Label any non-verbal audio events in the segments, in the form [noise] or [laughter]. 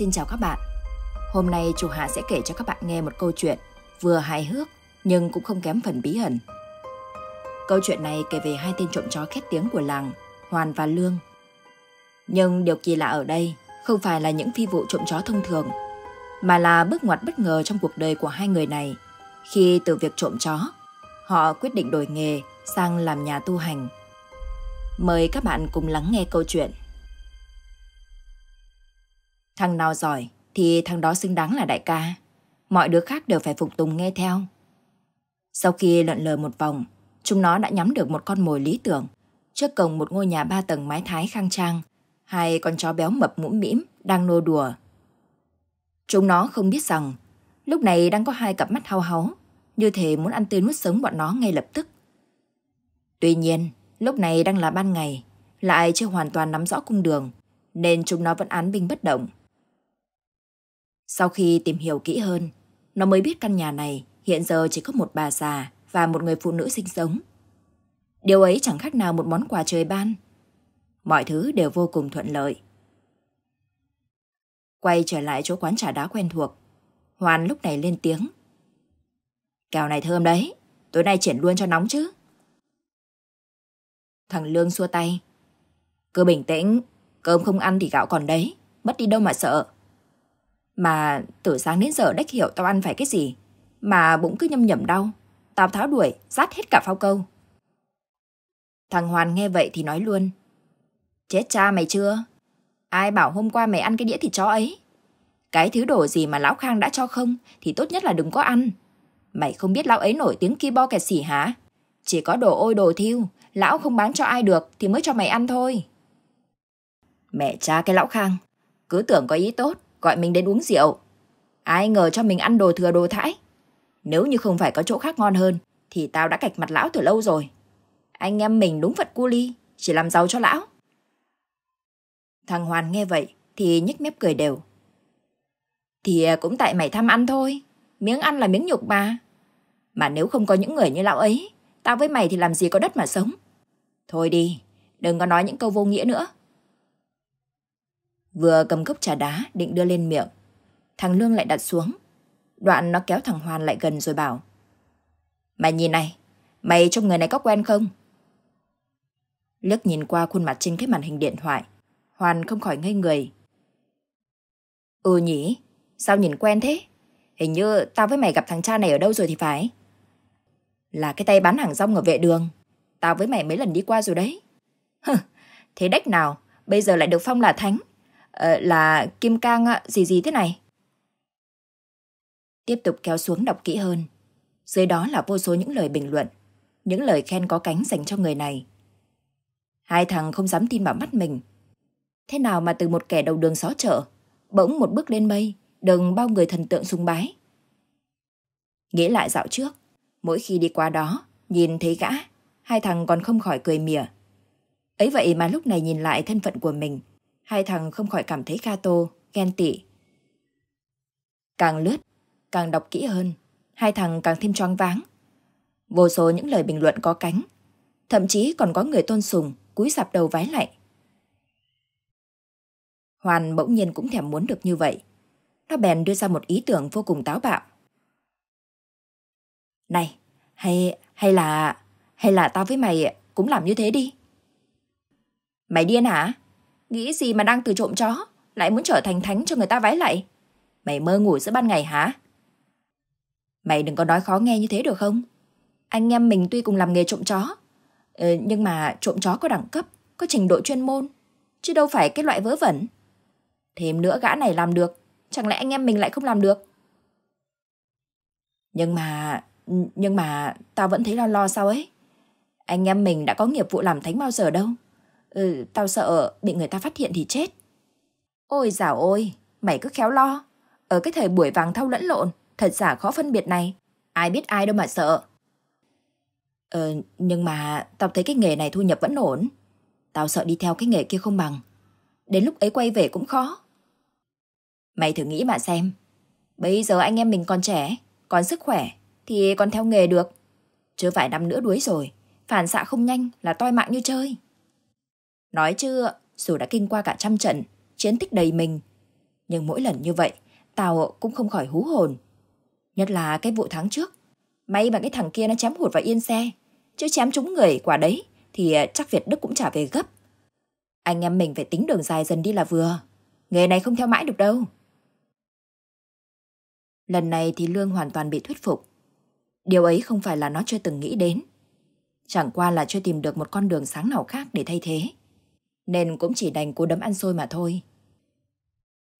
Xin chào các bạn. Hôm nay chủ Hạ sẽ kể cho các bạn nghe một câu chuyện vừa hài hước nhưng cũng không kém phần bí ẩn. Câu chuyện này kể về hai tên trộm chó khét tiếng của làng, Hoàn và Lương. Nhưng điều kỳ lạ ở đây không phải là những phi vụ trộm chó thông thường, mà là bước ngoặt bất ngờ trong cuộc đời của hai người này khi từ việc trộm chó, họ quyết định đổi nghề sang làm nhà tu hành. Mời các bạn cùng lắng nghe câu chuyện. Thằng nào giỏi thì thằng đó xứng đáng là đại ca. Mọi đứa khác đều phải phục tùng nghe theo. Sau khi lợn lờ một vòng, chúng nó đã nhắm được một con mồi lý tưởng. Trước cổng một ngôi nhà ba tầng mái thái khang trang, hai con chó béo mập mũm mĩm đang nô đùa. Chúng nó không biết rằng, lúc này đang có hai cặp mắt hao háu, như thể muốn ăn tươi nuốt sống bọn nó ngay lập tức. Tuy nhiên, lúc này đang là ban ngày, lại chưa hoàn toàn nắm rõ cung đường, nên chúng nó vẫn án binh bất động. Sau khi tìm hiểu kỹ hơn, nó mới biết căn nhà này hiện giờ chỉ có một bà già và một người phụ nữ sinh sống. Điều ấy chẳng khác nào một món quà trời ban. Mọi thứ đều vô cùng thuận lợi. Quay trở lại chỗ quán trà đá quen thuộc, Hoàn lúc này lên tiếng. Kèo này thơm đấy, tối nay triển luôn cho nóng chứ. Thằng Lương xua tay. Cứ bình tĩnh, cơm không ăn thì gạo còn đấy, mất đi đâu mà sợ. Mà từ sáng đến giờ đếch hiểu tao ăn phải cái gì. Mà bụng cứ nhâm nhầm đau. Tao tháo đuổi, rát hết cả phao câu. Thằng Hoàn nghe vậy thì nói luôn. Chết cha mày chưa? Ai bảo hôm qua mày ăn cái đĩa thịt chó ấy? Cái thứ đồ gì mà lão Khang đã cho không thì tốt nhất là đừng có ăn. Mày không biết lão ấy nổi tiếng kia bo kẹt xỉ hả? Chỉ có đồ ôi đồ thiêu, lão không bán cho ai được thì mới cho mày ăn thôi. Mẹ cha cái lão Khang, cứ tưởng có ý tốt, gọi mình đến uống rượu. Ai ngờ cho mình ăn đồ thừa đồ thãi. Nếu như không phải có chỗ khác ngon hơn, thì tao đã cạch mặt lão từ lâu rồi. Anh em mình đúng vật cu ly, chỉ làm giàu cho lão. Thằng Hoàn nghe vậy thì nhếch mép cười đều. Thì à, cũng tại mày thăm ăn thôi, miếng ăn là miếng nhục mà. Mà nếu không có những người như lão ấy, tao với mày thì làm gì có đất mà sống. Thôi đi, đừng có nói những câu vô nghĩa nữa. Vừa cầm cốc trà đá định đưa lên miệng, thằng Lương lại đặt xuống. Đoạn nó kéo thằng Hoàn lại gần rồi bảo. Mày nhìn này, mày trông người này có quen không? Liếc nhìn qua khuôn mặt trên cái màn hình điện thoại, Hoàn không khỏi ngây người. Ừ nhỉ, sao nhìn quen thế? Hình như tao với mày gặp thằng cha này ở đâu rồi thì phải. Là cái tay bán hàng rong ở vệ đường. Tao với mày mấy lần đi qua rồi đấy. Hừ, thế đách nào, bây giờ lại được phong là thánh. Ờ, là Kim Cang gì gì thế này. Tiếp tục kéo xuống đọc kỹ hơn. Dưới đó là vô số những lời bình luận, những lời khen có cánh dành cho người này. Hai thằng không dám tin vào mắt mình. Thế nào mà từ một kẻ đầu đường xó chợ, bỗng một bước lên mây, đừng bao người thần tượng sùng bái. Nghĩ lại dạo trước, mỗi khi đi qua đó, nhìn thấy gã, hai thằng còn không khỏi cười mỉa. Ấy vậy mà lúc này nhìn lại thân phận của mình, hai thằng không khỏi cảm thấy Kato, ghen tị. Càng lướt, càng đọc kỹ hơn, hai thằng càng thêm choáng váng. Vô số những lời bình luận có cánh, thậm chí còn có người tôn sùng, cúi sạp đầu vái lại. Hoàn bỗng nhiên cũng thèm muốn được như vậy. Nó bèn đưa ra một ý tưởng vô cùng táo bạo. Này, hay hay là hay là tao với mày cũng làm như thế đi. Mày điên hả? Nghĩ gì mà đang từ trộm chó, lại muốn trở thành thánh cho người ta vái lại? Mày mơ ngủ giữa ban ngày hả? Mày đừng có nói khó nghe như thế được không? Anh em mình tuy cùng làm nghề trộm chó, ờ, nhưng mà trộm chó có đẳng cấp, có trình độ chuyên môn, chứ đâu phải cái loại vớ vẩn. Thêm nữa gã này làm được, chẳng lẽ anh em mình lại không làm được? Nhưng mà, nhưng mà tao vẫn thấy lo lo sao ấy. Anh em mình đã có nghiệp vụ làm thánh bao giờ đâu. Ừ, tao sợ bị người ta phát hiện thì chết. Ôi dào ôi, mày cứ khéo lo. Ở cái thời buổi vàng thau lẫn lộn, thật giả khó phân biệt này. Ai biết ai đâu mà sợ. Ờ, nhưng mà tao thấy cái nghề này thu nhập vẫn ổn. Tao sợ đi theo cái nghề kia không bằng. Đến lúc ấy quay về cũng khó. Mày thử nghĩ mà xem. Bây giờ anh em mình còn trẻ, còn sức khỏe, thì còn theo nghề được. Chưa phải năm nữa đuối rồi, phản xạ không nhanh là toi mạng như chơi. Nói chưa, dù đã kinh qua cả trăm trận, chiến tích đầy mình. Nhưng mỗi lần như vậy, tao cũng không khỏi hú hồn. Nhất là cái vụ tháng trước. May mà cái thằng kia nó chém hụt vào yên xe. Chứ chém trúng người quả đấy thì ờ, chắc Việt Đức cũng trả về gấp. Anh em mình phải tính đường dài dần đi là vừa. Nghề này không theo mãi được đâu. Lần này thì Lương hoàn toàn bị thuyết phục. Điều ấy không phải là nó chưa từng nghĩ đến. Chẳng qua là chưa tìm được một con đường sáng nào khác để thay thế. Nên cũng chỉ đành cố đấm ăn xôi mà thôi.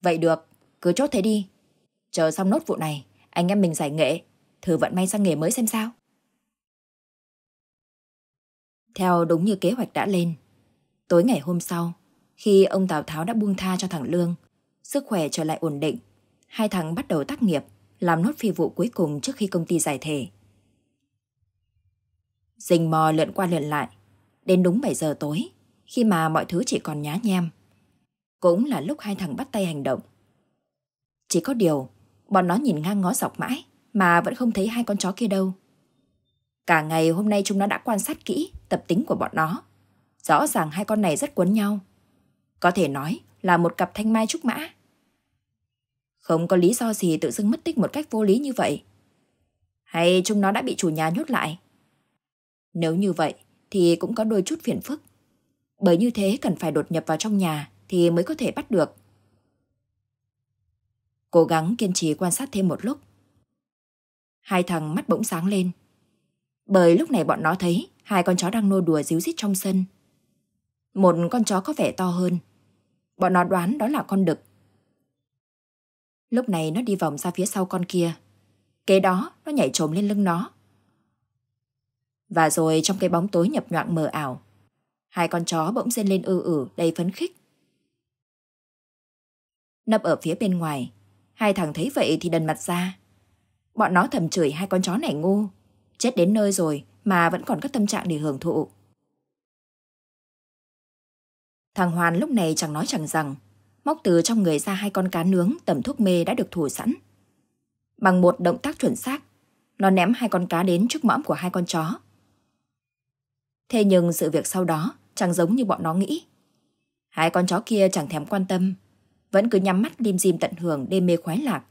Vậy được, cứ chốt thế đi. Chờ xong nốt vụ này, anh em mình giải nghệ, thử vận may sang nghề mới xem sao. Theo đúng như kế hoạch đã lên, tối ngày hôm sau, khi ông Tào Tháo đã buông tha cho thằng Lương, sức khỏe trở lại ổn định, hai thằng bắt đầu tác nghiệp, làm nốt phi vụ cuối cùng trước khi công ty giải thể. Dình mò lượn qua lượn lại, đến đúng 7 giờ tối, khi mà mọi thứ chỉ còn nhá nhem. Cũng là lúc hai thằng bắt tay hành động. Chỉ có điều, bọn nó nhìn ngang ngó dọc mãi, mà vẫn không thấy hai con chó kia đâu. Cả ngày hôm nay chúng nó đã quan sát kỹ tập tính của bọn nó. Rõ ràng hai con này rất quấn nhau. Có thể nói là một cặp thanh mai trúc mã. Không có lý do gì tự dưng mất tích một cách vô lý như vậy. Hay chúng nó đã bị chủ nhà nhốt lại? Nếu như vậy thì cũng có đôi chút phiền phức. Bởi như thế cần phải đột nhập vào trong nhà thì mới có thể bắt được. Cố gắng kiên trì quan sát thêm một lúc. Hai thằng mắt bỗng sáng lên. Bởi lúc này bọn nó thấy hai con chó đang nô đùa díu dít trong sân. Một con chó có vẻ to hơn. Bọn nó đoán đó là con đực. Lúc này nó đi vòng ra phía sau con kia. Kế đó nó nhảy trồm lên lưng nó. Và rồi trong cái bóng tối nhập nhoạng mờ ảo, hai con chó bỗng dên lên ư ử đầy phấn khích. Nấp ở phía bên ngoài, hai thằng thấy vậy thì đần mặt ra. Bọn nó thầm chửi hai con chó này ngu, chết đến nơi rồi mà vẫn còn có tâm trạng để hưởng thụ. Thằng Hoàn lúc này chẳng nói chẳng rằng, móc từ trong người ra hai con cá nướng tẩm thuốc mê đã được thủ sẵn. Bằng một động tác chuẩn xác, nó ném hai con cá đến trước mõm của hai con chó. Thế nhưng sự việc sau đó chẳng giống như bọn nó nghĩ. Hai con chó kia chẳng thèm quan tâm, vẫn cứ nhắm mắt lim dim tận hưởng đêm mê khoái lạc.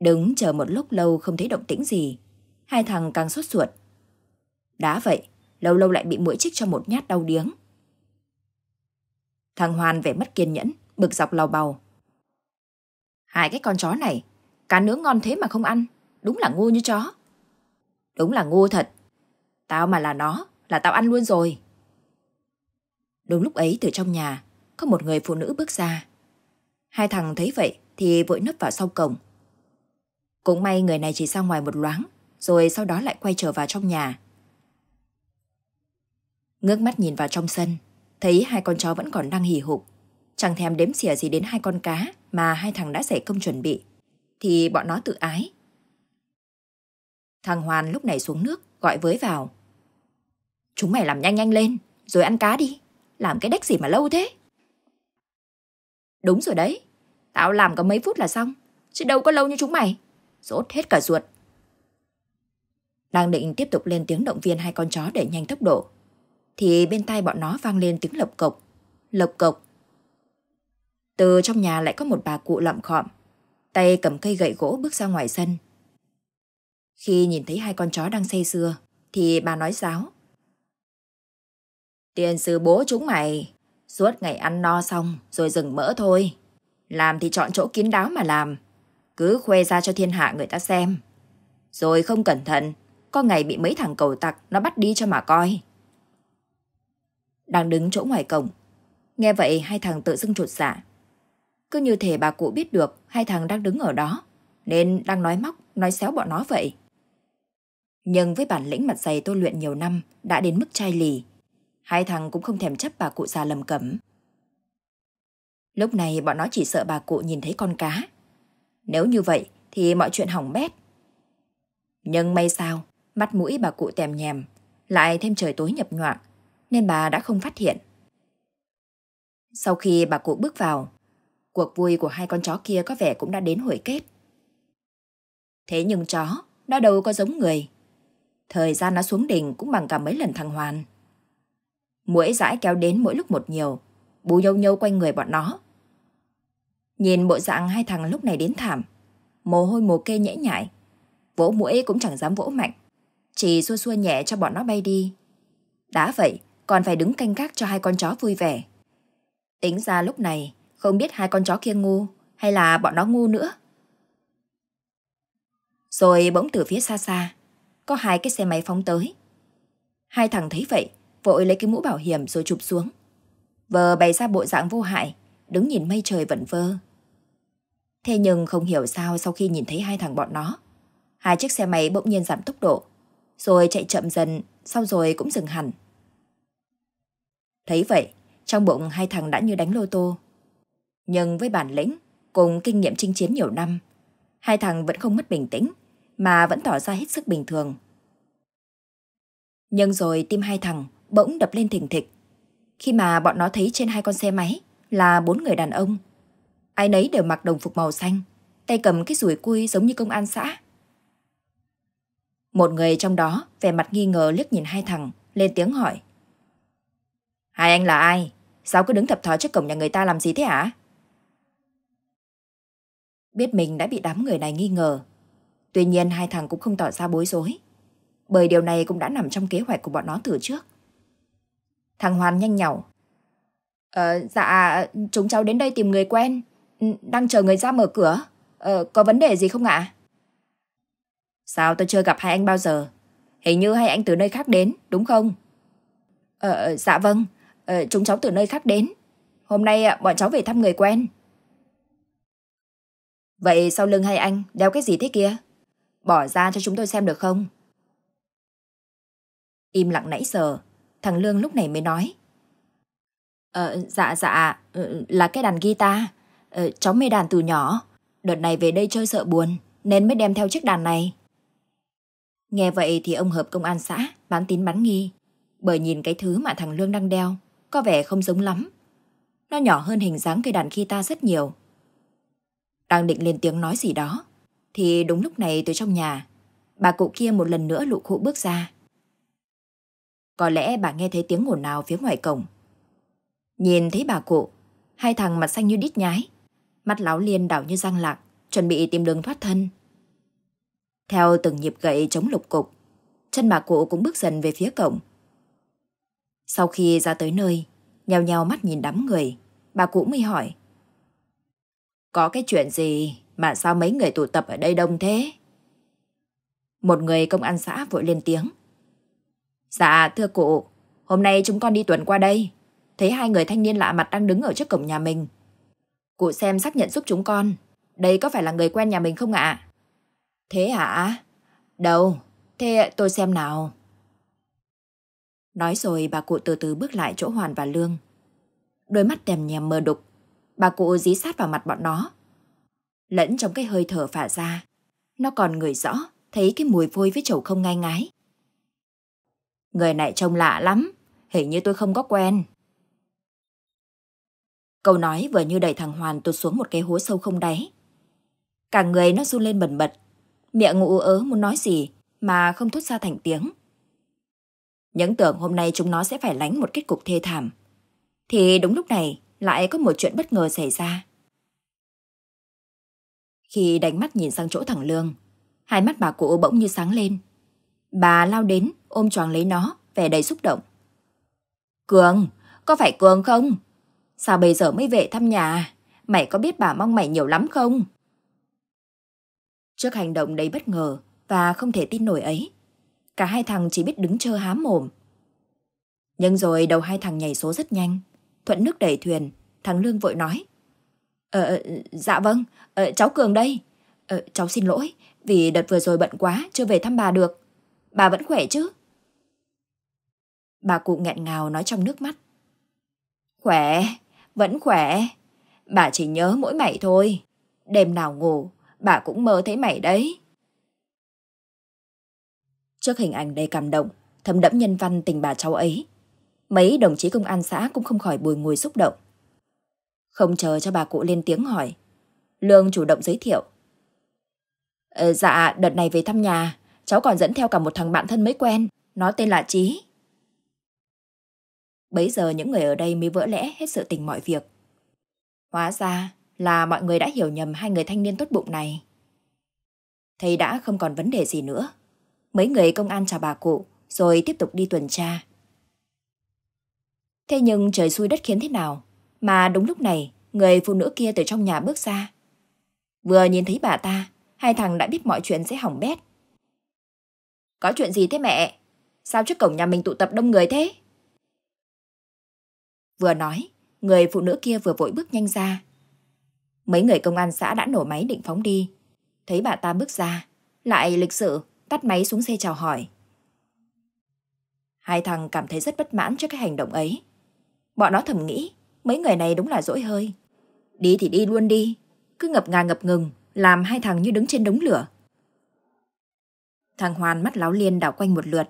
Đứng chờ một lúc lâu không thấy động tĩnh gì, hai thằng càng sốt ruột. Đã vậy, lâu lâu lại bị mũi chích cho một nhát đau điếng. Thằng Hoàn vẻ mất kiên nhẫn, bực dọc lầu bầu. Hai cái con chó này, cá nướng ngon thế mà không ăn, đúng là ngu như chó. Đúng là ngu thật. Tao mà là nó, là tao ăn luôn rồi. Đúng lúc ấy từ trong nhà, có một người phụ nữ bước ra. Hai thằng thấy vậy thì vội nấp vào sau cổng. Cũng may người này chỉ ra ngoài một loáng, rồi sau đó lại quay trở vào trong nhà. Ngước mắt nhìn vào trong sân, thấy hai con chó vẫn còn đang hì hục. Chẳng thèm đếm xỉa gì đến hai con cá mà hai thằng đã dậy công chuẩn bị. Thì bọn nó tự ái. Thằng Hoàn lúc này xuống nước, gọi với vào. Chúng mày làm nhanh nhanh lên, rồi ăn cá đi. Làm cái đếch gì mà lâu thế? Đúng rồi đấy. Tao làm có mấy phút là xong. Chứ đâu có lâu như chúng mày. Rốt hết cả ruột. Đang định tiếp tục lên tiếng động viên hai con chó để nhanh tốc độ. Thì bên tai bọn nó vang lên tiếng lộc cộc. Lộc cộc. Từ trong nhà lại có một bà cụ lậm khọm. Tay cầm cây gậy gỗ bước ra ngoài sân. Khi nhìn thấy hai con chó đang say sưa, thì bà nói giáo. Tiền sư bố chúng mày, suốt ngày ăn no xong rồi dừng mỡ thôi. Làm thì chọn chỗ kín đáo mà làm. Cứ khoe ra cho thiên hạ người ta xem. Rồi không cẩn thận, có ngày bị mấy thằng cầu tặc nó bắt đi cho mà coi. Đang đứng chỗ ngoài cổng. Nghe vậy hai thằng tự dưng trột dạ. Cứ như thể bà cụ biết được hai thằng đang đứng ở đó. Nên đang nói móc, nói xéo bọn nó vậy. Nhưng với bản lĩnh mặt dày tôi luyện nhiều năm đã đến mức chai lì. Hai thằng cũng không thèm chấp bà cụ già lầm cẩm. Lúc này bọn nó chỉ sợ bà cụ nhìn thấy con cá. Nếu như vậy thì mọi chuyện hỏng bét. Nhưng may sao, mắt mũi bà cụ tèm nhèm, lại thêm trời tối nhập nhoạng, nên bà đã không phát hiện. Sau khi bà cụ bước vào, cuộc vui của hai con chó kia có vẻ cũng đã đến hồi kết. Thế nhưng chó, nó đâu có giống người. Thời gian nó xuống đỉnh cũng bằng cả mấy lần thằng Hoàn. Mũi dãi kéo đến mỗi lúc một nhiều, bú nhâu nhâu quanh người bọn nó. Nhìn bộ dạng hai thằng lúc này đến thảm, mồ hôi mồ kê nhễ nhại. Vỗ mũi cũng chẳng dám vỗ mạnh, chỉ xua xua nhẹ cho bọn nó bay đi. Đã vậy, còn phải đứng canh gác cho hai con chó vui vẻ. Tính ra lúc này, không biết hai con chó kia ngu hay là bọn nó ngu nữa. Rồi bỗng từ phía xa xa, có hai cái xe máy phóng tới. Hai thằng thấy vậy, vội lấy cái mũ bảo hiểm rồi chụp xuống. Vờ bày ra bộ dạng vô hại, đứng nhìn mây trời vẩn vơ. Thế nhưng không hiểu sao sau khi nhìn thấy hai thằng bọn nó, hai chiếc xe máy bỗng nhiên giảm tốc độ, rồi chạy chậm dần, sau rồi cũng dừng hẳn. Thấy vậy, trong bụng hai thằng đã như đánh lô tô. Nhưng với bản lĩnh, cùng kinh nghiệm chinh chiến nhiều năm, hai thằng vẫn không mất bình tĩnh, mà vẫn tỏ ra hết sức bình thường. Nhưng rồi tim hai thằng bỗng đập lên thình thịch. Khi mà bọn nó thấy trên hai con xe máy là bốn người đàn ông. Ai nấy đều mặc đồng phục màu xanh, tay cầm cái rủi cui giống như công an xã. Một người trong đó vẻ mặt nghi ngờ liếc nhìn hai thằng, lên tiếng hỏi. Hai anh là ai? Sao cứ đứng thập thò trước cổng nhà người ta làm gì thế hả? Biết mình đã bị đám người này nghi ngờ. Tuy nhiên hai thằng cũng không tỏ ra bối rối. Bởi điều này cũng đã nằm trong kế hoạch của bọn nó từ trước. Thằng Hoàn nhanh nhỏ. Ờ, dạ, chúng cháu đến đây tìm người quen. Ừ, đang chờ người ra mở cửa. Ờ, có vấn đề gì không ạ? Sao tôi chưa gặp hai anh bao giờ? Hình như hai anh từ nơi khác đến, đúng không? Ờ, ờ dạ vâng. Ờ, chúng cháu từ nơi khác đến. Hôm nay à, bọn cháu về thăm người quen. Vậy sau lưng hai anh đeo cái gì thế kia? Bỏ ra cho chúng tôi xem được không? Im lặng nãy giờ, thằng Lương lúc này mới nói. Ờ, dạ dạ, ờ, là cái đàn guitar. Ờ, cháu mê đàn từ nhỏ. Đợt này về đây chơi sợ buồn, nên mới đem theo chiếc đàn này. Nghe vậy thì ông hợp công an xã bán tín bán nghi. Bởi nhìn cái thứ mà thằng Lương đang đeo, có vẻ không giống lắm. Nó nhỏ hơn hình dáng cây đàn guitar rất nhiều. Đang định lên tiếng nói gì đó, thì đúng lúc này từ trong nhà, bà cụ kia một lần nữa lụ khụ bước ra. Có lẽ bà nghe thấy tiếng ồn nào phía ngoài cổng. Nhìn thấy bà cụ, hai thằng mặt xanh như đít nhái, mắt láo liên đảo như răng lạc, chuẩn bị tìm đường thoát thân. Theo từng nhịp gậy chống lục cục, chân bà cụ cũng bước dần về phía cổng. Sau khi ra tới nơi, nhào nhào mắt nhìn đám người, bà cụ mới hỏi. Có cái chuyện gì mà sao mấy người tụ tập ở đây đông thế? Một người công an xã vội lên tiếng. Dạ, thưa cụ, hôm nay chúng con đi tuần qua đây. Thấy hai người thanh niên lạ mặt đang đứng ở trước cổng nhà mình. Cụ xem xác nhận giúp chúng con. Đây có phải là người quen nhà mình không ạ? Thế hả? Đâu? Thế tôi xem nào. Nói rồi bà cụ từ từ bước lại chỗ Hoàn và Lương. Đôi mắt tèm nhèm mờ đục. Bà cụ dí sát vào mặt bọn nó. Lẫn trong cái hơi thở phả ra. Nó còn ngửi rõ, thấy cái mùi vôi với chầu không ngai ngái. Người này trông lạ lắm, hình như tôi không có quen. Câu nói vừa như đẩy thằng Hoàn tụt xuống một cái hố sâu không đáy. Cả người nó run lên bần bật, miệng ngụ ớ muốn nói gì mà không thốt ra thành tiếng. Những tưởng hôm nay chúng nó sẽ phải lánh một kết cục thê thảm. Thì đúng lúc này lại có một chuyện bất ngờ xảy ra. Khi đánh mắt nhìn sang chỗ thằng Lương, hai mắt bà cụ bỗng như sáng lên. Bà lao đến, ôm tròn lấy nó, vẻ đầy xúc động. Cường, có phải Cường không? Sao bây giờ mới về thăm nhà? Mày có biết bà mong mày nhiều lắm không? Trước hành động đầy bất ngờ và không thể tin nổi ấy, cả hai thằng chỉ biết đứng chơ há mồm. Nhưng rồi đầu hai thằng nhảy số rất nhanh, thuận nước đẩy thuyền, thằng Lương vội nói. Ờ, ờ dạ vâng, ờ, cháu Cường đây. Ờ, cháu xin lỗi, vì đợt vừa rồi bận quá, chưa về thăm bà được. Bà vẫn khỏe chứ? Bà cụ nghẹn ngào nói trong nước mắt. Khỏe, vẫn khỏe. Bà chỉ nhớ mỗi mày thôi. Đêm nào ngủ, bà cũng mơ thấy mày đấy. Trước hình ảnh đầy cảm động, thấm đẫm nhân văn tình bà cháu ấy, mấy đồng chí công an xã cũng không khỏi bùi ngùi xúc động. Không chờ cho bà cụ lên tiếng hỏi, Lương chủ động giới thiệu. Ờ, dạ, đợt này về thăm nhà, cháu còn dẫn theo cả một thằng bạn thân mới quen, nó tên là Trí. Bấy giờ những người ở đây mới vỡ lẽ hết sự tình mọi việc. Hóa ra là mọi người đã hiểu nhầm hai người thanh niên tốt bụng này. Thấy đã không còn vấn đề gì nữa. Mấy người công an chào bà cụ rồi tiếp tục đi tuần tra. Thế nhưng trời xui đất khiến thế nào mà đúng lúc này người phụ nữ kia từ trong nhà bước ra. Vừa nhìn thấy bà ta, hai thằng đã biết mọi chuyện sẽ hỏng bét. Có chuyện gì thế mẹ? Sao trước cổng nhà mình tụ tập đông người thế? Vừa nói, người phụ nữ kia vừa vội bước nhanh ra. Mấy người công an xã đã nổ máy định phóng đi. Thấy bà ta bước ra, lại lịch sự tắt máy xuống xe chào hỏi. Hai thằng cảm thấy rất bất mãn trước cái hành động ấy. Bọn nó thầm nghĩ, mấy người này đúng là dỗi hơi. Đi thì đi luôn đi, cứ ngập ngà ngập ngừng, làm hai thằng như đứng trên đống lửa. Thằng Hoàn mắt láo liên đảo quanh một lượt,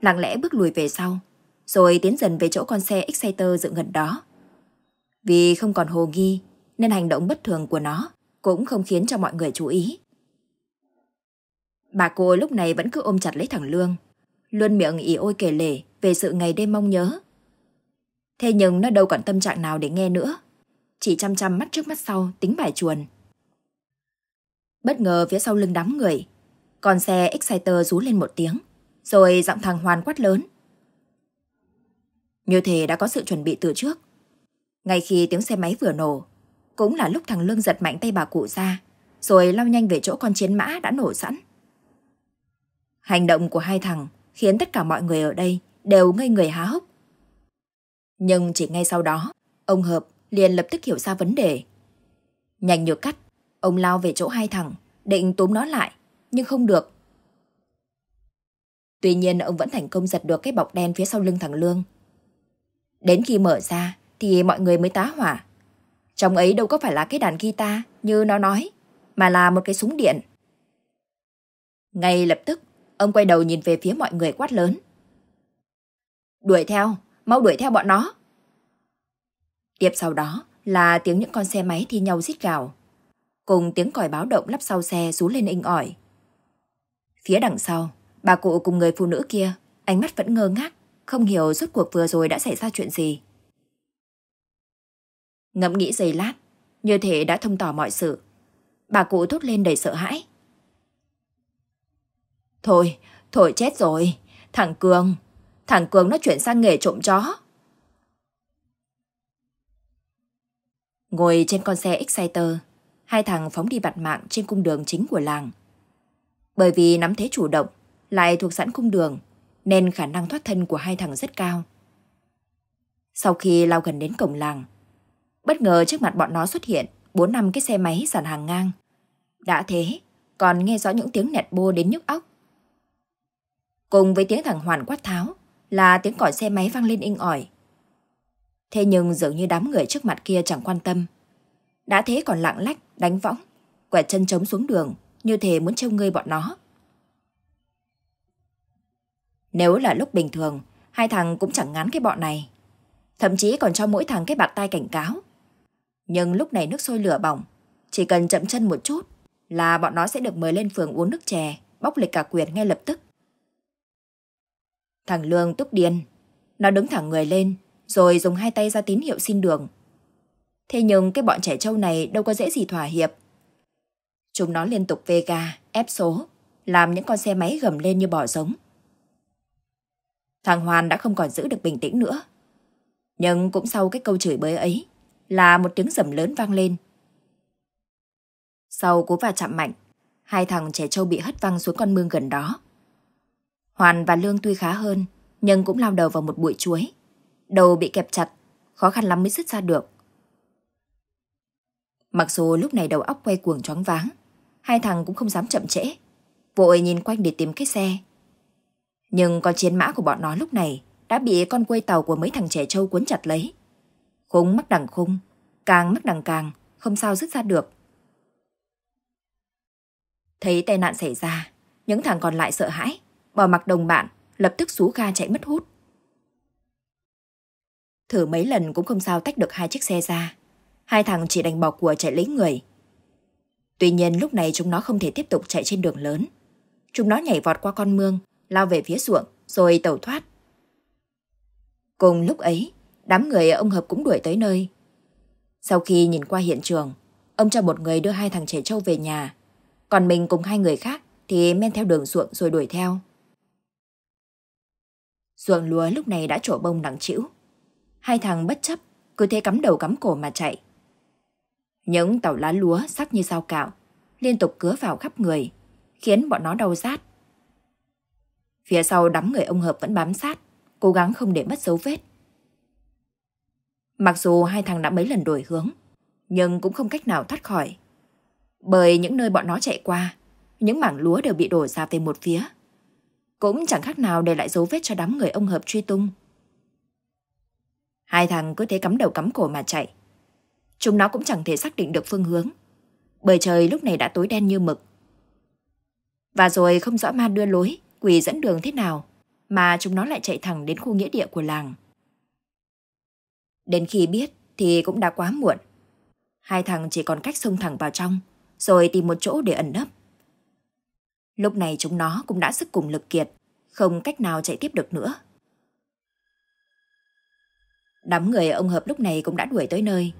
lặng lẽ bước lùi về sau, rồi tiến dần về chỗ con xe Exciter dựng gần đó. Vì không còn hồ nghi, nên hành động bất thường của nó cũng không khiến cho mọi người chú ý. Bà cô lúc này vẫn cứ ôm chặt lấy thằng Lương, luôn miệng ỉ ôi kể lể về sự ngày đêm mong nhớ. Thế nhưng nó đâu còn tâm trạng nào để nghe nữa, chỉ chăm chăm mắt trước mắt sau tính bài chuồn. Bất ngờ phía sau lưng đám người, con xe Exciter rú lên một tiếng, rồi giọng thằng Hoàn quát lớn. Như thế đã có sự chuẩn bị từ trước. Ngay khi tiếng xe máy vừa nổ, cũng là lúc thằng Lương giật mạnh tay bà cụ ra, rồi lao nhanh về chỗ con chiến mã đã nổ sẵn. Hành động của hai thằng khiến tất cả mọi người ở đây đều ngây người há hốc. Nhưng chỉ ngay sau đó, ông Hợp liền lập tức hiểu ra vấn đề. Nhanh như cắt, ông lao về chỗ hai thằng, định túm nó lại, nhưng không được. Tuy nhiên ông vẫn thành công giật được cái bọc đen phía sau lưng thằng Lương. Đến khi mở ra thì mọi người mới tá hỏa. Trong ấy đâu có phải là cái đàn guitar như nó nói, mà là một cái súng điện. Ngay lập tức, ông quay đầu nhìn về phía mọi người quát lớn. Đuổi theo, mau đuổi theo bọn nó. Tiếp sau đó là tiếng những con xe máy thi nhau rít gào, cùng tiếng còi báo động lắp sau xe rú lên inh ỏi. Phía đằng sau, bà cụ cùng người phụ nữ kia, ánh mắt vẫn ngơ ngác, không hiểu rốt cuộc vừa rồi đã xảy ra chuyện gì. Ngẫm nghĩ giây lát, như thể đã thông tỏ mọi sự. Bà cụ thốt lên đầy sợ hãi. Thôi, thôi chết rồi. Thằng Cường, thằng Cường nó chuyển sang nghề trộm chó. Ngồi trên con xe Exciter, hai thằng phóng đi bạt mạng trên cung đường chính của làng. Bởi vì nắm thế chủ động, lại thuộc sẵn cung đường, nên khả năng thoát thân của hai thằng rất cao. Sau khi lao gần đến cổng làng, bất ngờ trước mặt bọn nó xuất hiện bốn năm cái xe máy dàn hàng ngang. Đã thế, còn nghe rõ những tiếng nẹt bô đến nhức óc. Cùng với tiếng thằng Hoàn quát tháo là tiếng còi xe máy vang lên inh ỏi. Thế nhưng dường như đám người trước mặt kia chẳng quan tâm. Đã thế còn lạng lách, đánh võng, quẹt chân trống xuống đường, như thể muốn trông ngươi bọn nó. Nếu là lúc bình thường, hai thằng cũng chẳng ngán cái bọn này. Thậm chí còn cho mỗi thằng cái bạt tay cảnh cáo. Nhưng lúc này nước sôi lửa bỏng, chỉ cần chậm chân một chút là bọn nó sẽ được mời lên phường uống nước chè, bóc lịch cả quyền ngay lập tức. Thằng Lương tức điên. Nó đứng thẳng người lên, rồi dùng hai tay ra tín hiệu xin đường. Thế nhưng cái bọn trẻ trâu này đâu có dễ gì thỏa hiệp. Chúng nó liên tục vê ga, ép số, làm những con xe máy gầm lên như bò giống. Thằng Hoàn đã không còn giữ được bình tĩnh nữa. Nhưng cũng sau cái câu chửi bới ấy là một tiếng rầm lớn vang lên. Sau cú va chạm mạnh, hai thằng trẻ trâu bị hất văng xuống con mương gần đó. Hoàn và Lương tuy khá hơn, nhưng cũng lao đầu vào một bụi chuối. Đầu bị kẹp chặt, khó khăn lắm mới dứt ra được. Mặc dù lúc này đầu óc quay cuồng choáng váng, hai thằng cũng không dám chậm trễ, vội nhìn quanh để tìm cái xe. Nhưng con chiến mã của bọn nó lúc này đã bị con quây tàu của mấy thằng trẻ trâu cuốn chặt lấy. Khung mắc đằng khung, càng mắc đằng càng, không sao dứt ra được. Thấy tai nạn xảy ra, những thằng còn lại sợ hãi, bỏ mặc đồng bạn, lập tức xú ga chạy mất hút. Thử mấy lần cũng không sao tách được hai chiếc xe ra. Hai thằng chỉ đành bỏ của chạy lấy người. Tuy nhiên lúc này chúng nó không thể tiếp tục chạy trên đường lớn. Chúng nó nhảy vọt qua con mương, lao về phía ruộng, rồi tẩu thoát. Cùng lúc ấy, đám người ông Hợp cũng đuổi tới nơi. Sau khi nhìn qua hiện trường, Ông cho một người đưa hai thằng trẻ trâu về nhà. Còn mình cùng hai người khác thì men theo đường ruộng rồi đuổi theo. Ruộng lúa lúc này đã trổ bông nặng chữ. Hai thằng bất chấp, cứ thế cắm đầu cắm cổ mà chạy. Những tàu lá lúa sắc như dao cạo, liên tục cứa vào khắp người, khiến bọn nó đau rát. Phía sau đám người ông Hợp vẫn bám sát, cố gắng không để mất dấu vết. Mặc dù hai thằng đã mấy lần đổi hướng, nhưng cũng không cách nào thoát khỏi. Bởi những nơi bọn nó chạy qua, những mảng lúa đều bị đổ ra về một phía. Cũng chẳng khác nào để lại dấu vết cho đám người ông Hợp truy tung. Hai thằng cứ thế cắm đầu cắm cổ mà chạy. Chúng nó cũng chẳng thể xác định được phương hướng, bởi trời lúc này đã tối đen như mực. Và rồi không rõ ma đưa lối, quỷ dẫn đường thế nào, mà chúng nó lại chạy thẳng đến khu nghĩa địa của làng. Đến khi biết thì cũng đã quá muộn. Hai thằng chỉ còn cách xông thẳng vào trong, rồi tìm một chỗ để ẩn nấp. Lúc này chúng nó cũng đã sức cùng lực kiệt, không cách nào chạy tiếp được nữa. Đám người ông Hợp lúc này cũng đã đuổi tới nơi.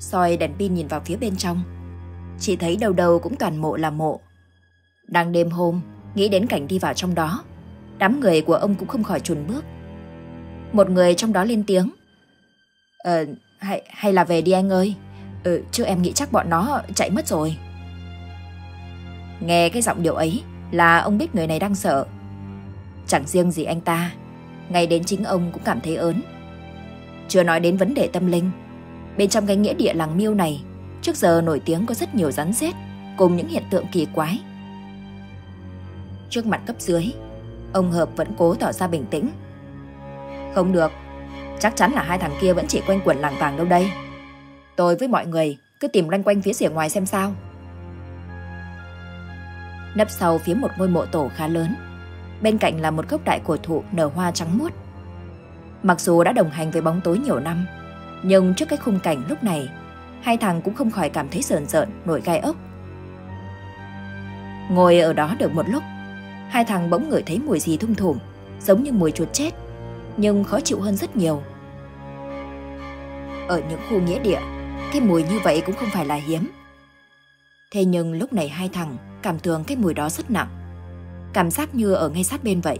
soi đèn pin nhìn vào phía bên trong. Chỉ thấy đầu đầu cũng toàn mộ là mộ. Đang đêm hôm, nghĩ đến cảnh đi vào trong đó. Đám người của ông cũng không khỏi chùn bước. Một người trong đó lên tiếng. Ờ, hay, hay là về đi anh ơi. Ừ, chứ em nghĩ chắc bọn nó chạy mất rồi. Nghe cái giọng điệu ấy là ông biết người này đang sợ. Chẳng riêng gì anh ta, ngay đến chính ông cũng cảm thấy ớn. Chưa nói đến vấn đề tâm linh. Bên trong cái nghĩa địa làng miêu này, trước giờ nổi tiếng có rất nhiều rắn rết cùng những hiện tượng kỳ quái. Trước mặt cấp dưới, ông Hợp vẫn cố tỏ ra bình tĩnh. Không được, chắc chắn là hai thằng kia vẫn chỉ quanh quẩn làng vàng đâu đây. Tôi với mọi người cứ tìm loanh quanh phía rìa ngoài xem sao. Nấp sau phía một ngôi mộ tổ khá lớn, bên cạnh là một gốc đại cổ thụ nở hoa trắng muốt. Mặc dù đã đồng hành với bóng tối nhiều năm, nhưng trước cái khung cảnh lúc này, hai thằng cũng không khỏi cảm thấy sờn sợn, nổi gai ốc. Ngồi ở đó được một lúc, hai thằng bỗng ngửi thấy mùi gì thum thủm, giống như mùi chuột chết, nhưng khó chịu hơn rất nhiều. Ở những khu nghĩa địa, cái mùi như vậy cũng không phải là hiếm. Thế nhưng lúc này hai thằng cảm tưởng cái mùi đó rất nặng. Cảm giác như ở ngay sát bên vậy.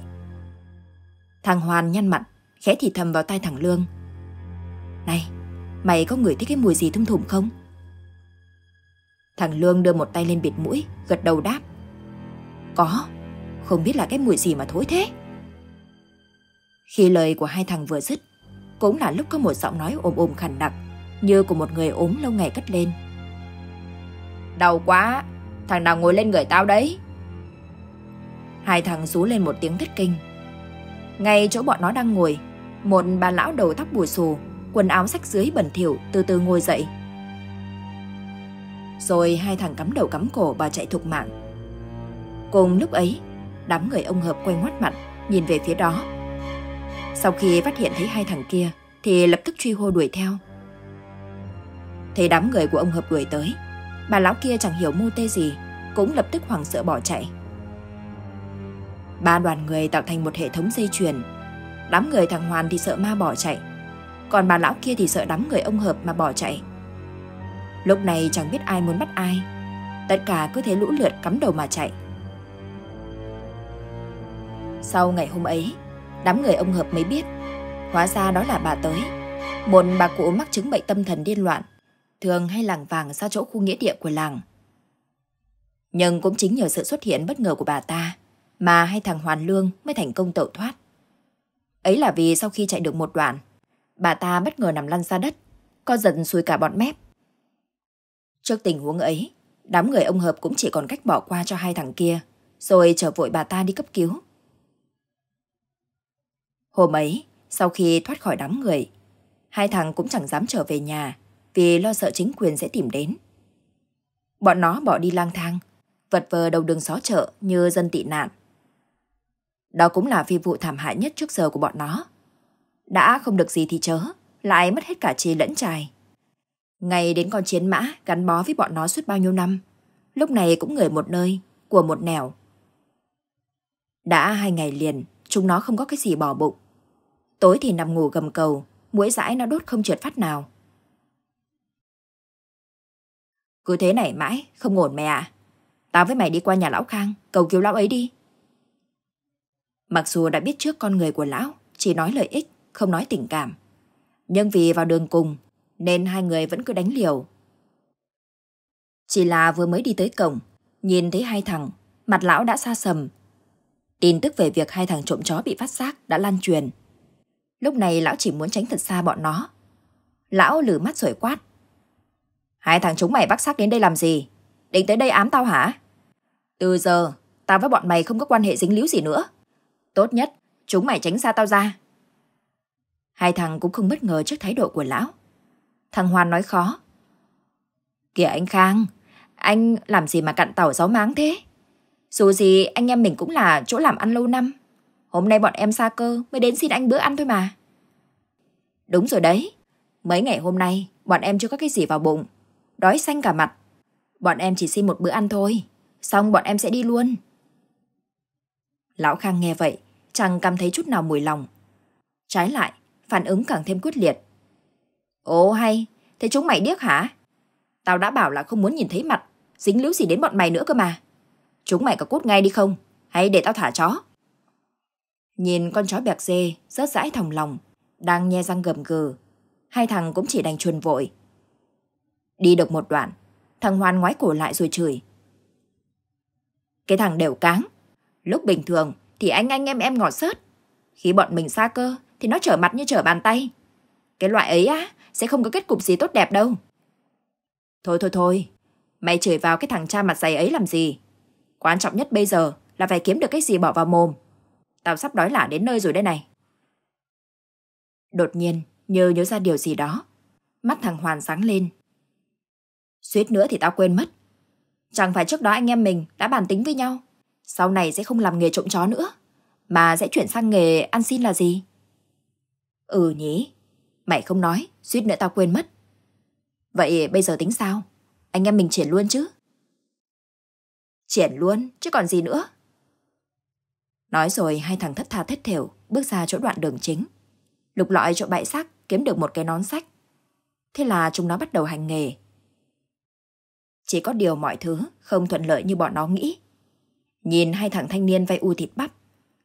Thằng Hoàn nhăn mặt, khẽ thì thầm vào tai thằng Lương. Này, mày có ngửi thấy cái mùi gì thum thủm không? Thằng Lương đưa một tay lên bịt mũi, gật đầu đáp. Có, không biết là cái mùi gì mà thối thế. Khi lời của hai thằng vừa dứt, cũng là lúc có một giọng nói ồm ồm khàn đặc, như của một người ốm lâu ngày cất lên. Đau quá, thằng nào ngồi lên người tao đấy. Hai thằng rú lên một tiếng thất kinh. Ngay chỗ bọn nó đang ngồi, một bà lão đầu tóc bùi xù, quần áo sách dưới bẩn thỉu từ từ ngồi dậy. Rồi hai thằng cắm đầu cắm cổ và chạy thục mạng. Cùng lúc ấy, đám người ông Hợp quay ngoắt mặt, nhìn về phía đó. Sau khi phát hiện thấy hai thằng kia, thì lập tức truy hô đuổi theo. Thấy đám người của ông Hợp đuổi tới, bà lão kia chẳng hiểu mô tê gì, cũng lập tức hoảng sợ bỏ chạy. Ba đoàn người tạo thành một hệ thống dây chuyền. Đám người thằng Hoàn thì sợ ma bỏ chạy, còn bà lão kia thì sợ đám người ông Hợp mà bỏ chạy. Lúc này chẳng biết ai muốn bắt ai, tất cả cứ thế lũ lượt cắm đầu mà chạy. Sau ngày hôm ấy, đám người ông Hợp mới biết, hóa ra đó là bà tới, một bà cụ mắc chứng bệnh tâm thần điên loạn, thường hay lảng vàng ra chỗ khu nghĩa địa của làng. Nhưng cũng chính nhờ sự xuất hiện bất ngờ của bà ta mà hai thằng Hoàn Lương mới thành công tẩu thoát. Ấy là vì sau khi chạy được một đoạn, bà ta bất ngờ nằm lăn ra đất, co giật xuôi cả bọn mép. Trước tình huống ấy, đám người ông Hợp cũng chỉ còn cách bỏ qua cho hai thằng kia, rồi chở vội bà ta đi cấp cứu. Hôm ấy, sau khi thoát khỏi đám người, hai thằng cũng chẳng dám trở về nhà vì lo sợ chính quyền sẽ tìm đến. Bọn nó bỏ đi lang thang, vật vờ đầu đường xó chợ như dân tị nạn. Đó cũng là phi vụ thảm hại nhất trước giờ của bọn nó. Đã không được gì thì chớ, lại mất hết cả trí lẫn trài. Ngày đến con chiến mã gắn bó với bọn nó suốt bao nhiêu năm, lúc này cũng người một nơi, của một nẻo. Đã hai ngày liền, chúng nó không có cái gì bỏ bụng. Tối thì nằm ngủ gầm cầu, mũi dãi nó đốt không trượt phát nào. Cứ thế này mãi, không ổn mẹ à. Tao với mày đi qua nhà lão Khang, cầu cứu lão ấy đi. Mặc dù đã biết trước con người của lão, chỉ nói lợi ích, không nói tình cảm. Nhưng vì vào đường cùng, nên hai người vẫn cứ đánh liều. Chỉ là vừa mới đi tới cổng, nhìn thấy hai thằng, mặt lão đã xa sầm. Tin tức về việc hai thằng trộm chó bị phát giác đã lan truyền. Lúc này lão chỉ muốn tránh thật xa bọn nó. Lão lử mắt rồi quát. Hai thằng chúng mày bắt xác đến đây làm gì? Định tới đây ám tao hả? Từ giờ, tao với bọn mày không có quan hệ dính líu gì nữa. Tốt nhất, chúng mày tránh xa tao ra. Hai thằng cũng không bất ngờ trước thái độ của lão. Thằng Hoan nói khó. Kìa anh Khang, anh làm gì mà cặn tàu gió máng thế? Dù gì anh em mình cũng là chỗ làm ăn lâu năm. Hôm nay bọn em xa cơ mới đến xin anh bữa ăn thôi mà. Đúng rồi đấy. Mấy ngày hôm nay bọn em chưa có cái gì vào bụng. Đói xanh cả mặt. Bọn em chỉ xin một bữa ăn thôi. Xong bọn em sẽ đi luôn. Lão Khang nghe vậy, chẳng cảm thấy chút nào mùi lòng. Trái lại, phản ứng càng thêm quyết liệt. Ồ hay, thế chúng mày điếc hả? Tao đã bảo là không muốn nhìn thấy mặt, dính líu gì đến bọn mày nữa cơ mà. Chúng mày có cút ngay đi không? Hay để tao thả chó? Nhìn con chó bẹc dê rớt rãi thòng lòng, đang nhe răng gầm gừ. Hai thằng cũng chỉ đành chuồn vội. Đi được một đoạn, thằng Hoan ngoái cổ lại rồi chửi. Cái thằng đều cáng. Lúc bình thường thì anh anh em em ngọt sớt. Khi bọn mình xa cơ thì nó trở mặt như trở bàn tay. Cái loại ấy á, sẽ không có kết cục gì tốt đẹp đâu. Thôi thôi thôi, mày chửi vào cái thằng cha mặt dày ấy làm gì? Quan trọng nhất bây giờ là phải kiếm được cái gì bỏ vào mồm. Tao sắp đói lả đến nơi rồi đây này. Đột nhiên, nhớ nhớ ra điều gì đó. Mắt thằng Hoàn sáng lên. Suýt nữa thì tao quên mất. Chẳng phải trước đó anh em mình đã bàn tính với nhau. Sau này sẽ không làm nghề trộm chó nữa. Mà sẽ chuyển sang nghề ăn xin là gì? Ừ nhỉ. Mày không nói, suýt nữa tao quên mất. Vậy bây giờ tính sao? Anh em mình triển luôn chứ? Triển luôn, chứ còn gì nữa. Nói rồi hai thằng thất tha thất thểu bước ra chỗ đoạn đường chính. Lục lọi chỗ bãi xác kiếm được một cái nón sách. Thế là chúng nó bắt đầu hành nghề. Chỉ có điều mọi thứ không thuận lợi như bọn nó nghĩ. Nhìn hai thằng thanh niên vay u thịt bắp,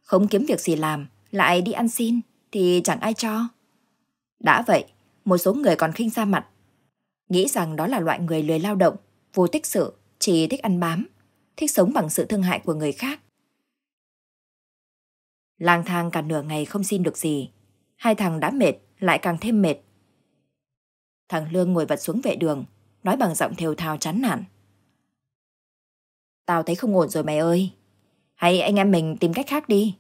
không kiếm việc gì làm, lại đi ăn xin thì chẳng ai cho. Đã vậy, một số người còn khinh ra mặt. Nghĩ rằng đó là loại người lười lao động, vô tích sự, chỉ thích ăn bám, thích sống bằng sự thương hại của người khác. Lang thang cả nửa ngày không xin được gì. Hai thằng đã mệt, lại càng thêm mệt. Thằng Lương ngồi vật xuống vệ đường, nói bằng giọng thều thào chán nản. Tao thấy không ổn rồi mày ơi. Hay anh em mình tìm cách khác đi.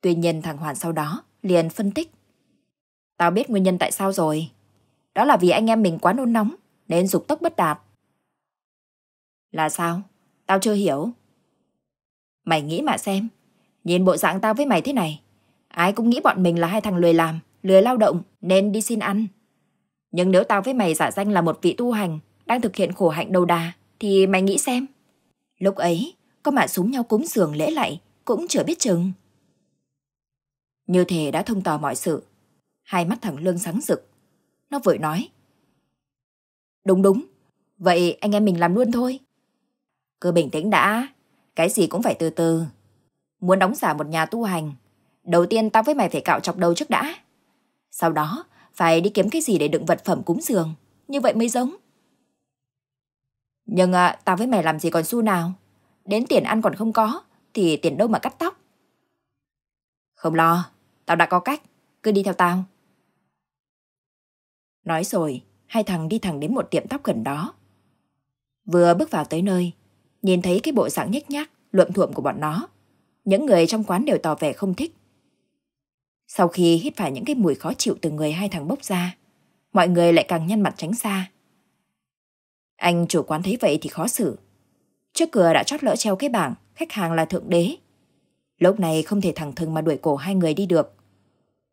Tuy nhiên thằng Hoàn sau đó liền phân tích. Tao biết nguyên nhân tại sao rồi. Đó là vì anh em mình quá nôn nóng nên dục tốc bất đạt. Là sao? Tao chưa hiểu. Mày nghĩ mà xem. Nhìn bộ dạng tao với mày thế này. Ai cũng nghĩ bọn mình là hai thằng lười làm, lười lao động nên đi xin ăn. Nhưng nếu tao với mày giả danh là một vị tu hành đang thực hiện khổ hạnh đầu đà thì mày nghĩ xem. Lúc ấy, có mà súng nhau cúng dường lễ lạy cũng chưa biết chừng. Như thể đã thông tỏ mọi sự. Hai mắt thằng Lương sáng rực. Nó vội nói. Đúng đúng, vậy anh em mình làm luôn thôi. Cứ bình tĩnh đã, cái gì cũng phải từ từ. Muốn đóng giả một nhà tu hành, đầu tiên tao với mày phải cạo chọc đầu trước đã. Sau đó, phải đi kiếm cái gì để đựng vật phẩm cúng dường, như vậy mới giống. Nhưng à, tao với mày làm gì còn xu nào? Đến tiền ăn còn không có, thì tiền đâu mà cắt tóc? Không lo, tao đã có cách, cứ đi theo tao. Nói rồi, hai thằng đi thẳng đến một tiệm tóc gần đó. Vừa bước vào tới nơi, nhìn thấy cái bộ dạng nhếch nhác, luộm thuộm của bọn nó. Những người trong quán đều tỏ vẻ không thích. Sau khi hít phải những cái mùi khó chịu từ người hai thằng bốc ra, mọi người lại càng nhăn mặt tránh xa. Anh chủ quán thấy vậy thì khó xử. Trước cửa đã chót lỡ treo cái bảng khách hàng là thượng đế. Lúc này không thể thẳng thừng mà đuổi cổ hai người đi được.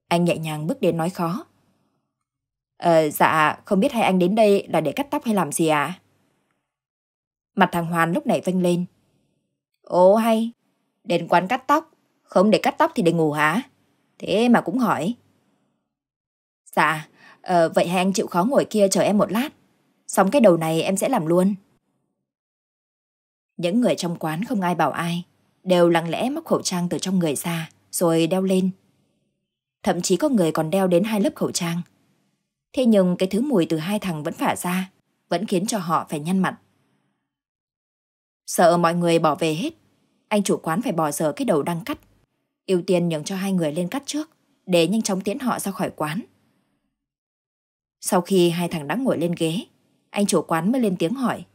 Anh nhẹ nhàng bước đến nói khó. Ờ, dạ, không biết hai anh đến đây là để cắt tóc hay làm gì ạ? À? Mặt thằng Hoàn lúc này vênh lên. Ồ hay, đến quán cắt tóc, không để cắt tóc thì để ngủ hả? Thế mà cũng hỏi. Dạ, ờ, vậy hai anh chịu khó ngồi kia chờ em một lát. Xong cái đầu này em sẽ làm luôn. Những người trong quán không ai bảo ai, đều lặng lẽ móc khẩu trang từ trong người ra, rồi đeo lên. Thậm chí có người còn đeo đến hai lớp khẩu trang. Thế nhưng cái thứ mùi từ hai thằng vẫn phả ra, vẫn khiến cho họ phải nhăn mặt. Sợ mọi người bỏ về hết, anh chủ quán phải bỏ giờ cái đầu đang cắt. ưu tiên nhường cho hai người lên cắt trước, để nhanh chóng tiễn họ ra khỏi quán. Sau khi hai thằng đã ngồi lên ghế, anh chủ quán mới lên tiếng hỏi.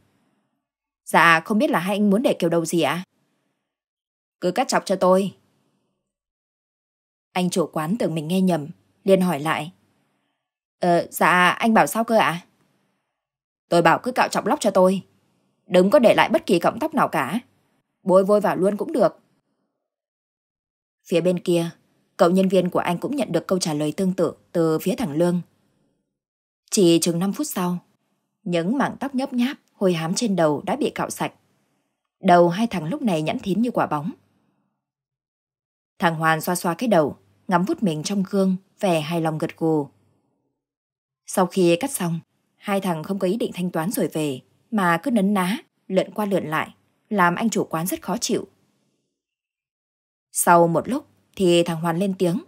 Dạ, không biết là hai anh muốn để kiểu đầu gì ạ? Cứ cắt chọc cho tôi. Anh chủ quán tưởng mình nghe nhầm, liền hỏi lại. Ờ, dạ, anh bảo sao cơ ạ? Tôi bảo cứ cạo chọc lóc cho tôi. Đừng có để lại bất kỳ cọng tóc nào cả. Bôi vôi vào luôn cũng được. Phía bên kia, cậu nhân viên của anh cũng nhận được câu trả lời tương tự từ phía thằng Lương. Chỉ chừng 5 phút sau, những mảng tóc nhấp nháp, hôi hám trên đầu đã bị cạo sạch. Đầu hai thằng lúc này nhẵn thín như quả bóng. Thằng Hoàn xoa xoa cái đầu, ngắm vút mình trong gương, vẻ hài lòng gật gù. Sau khi cắt xong, hai thằng không có ý định thanh toán rồi về, mà cứ nấn ná, lượn qua lượn lại, làm anh chủ quán rất khó chịu. Sau một lúc thì thằng Hoàn lên tiếng.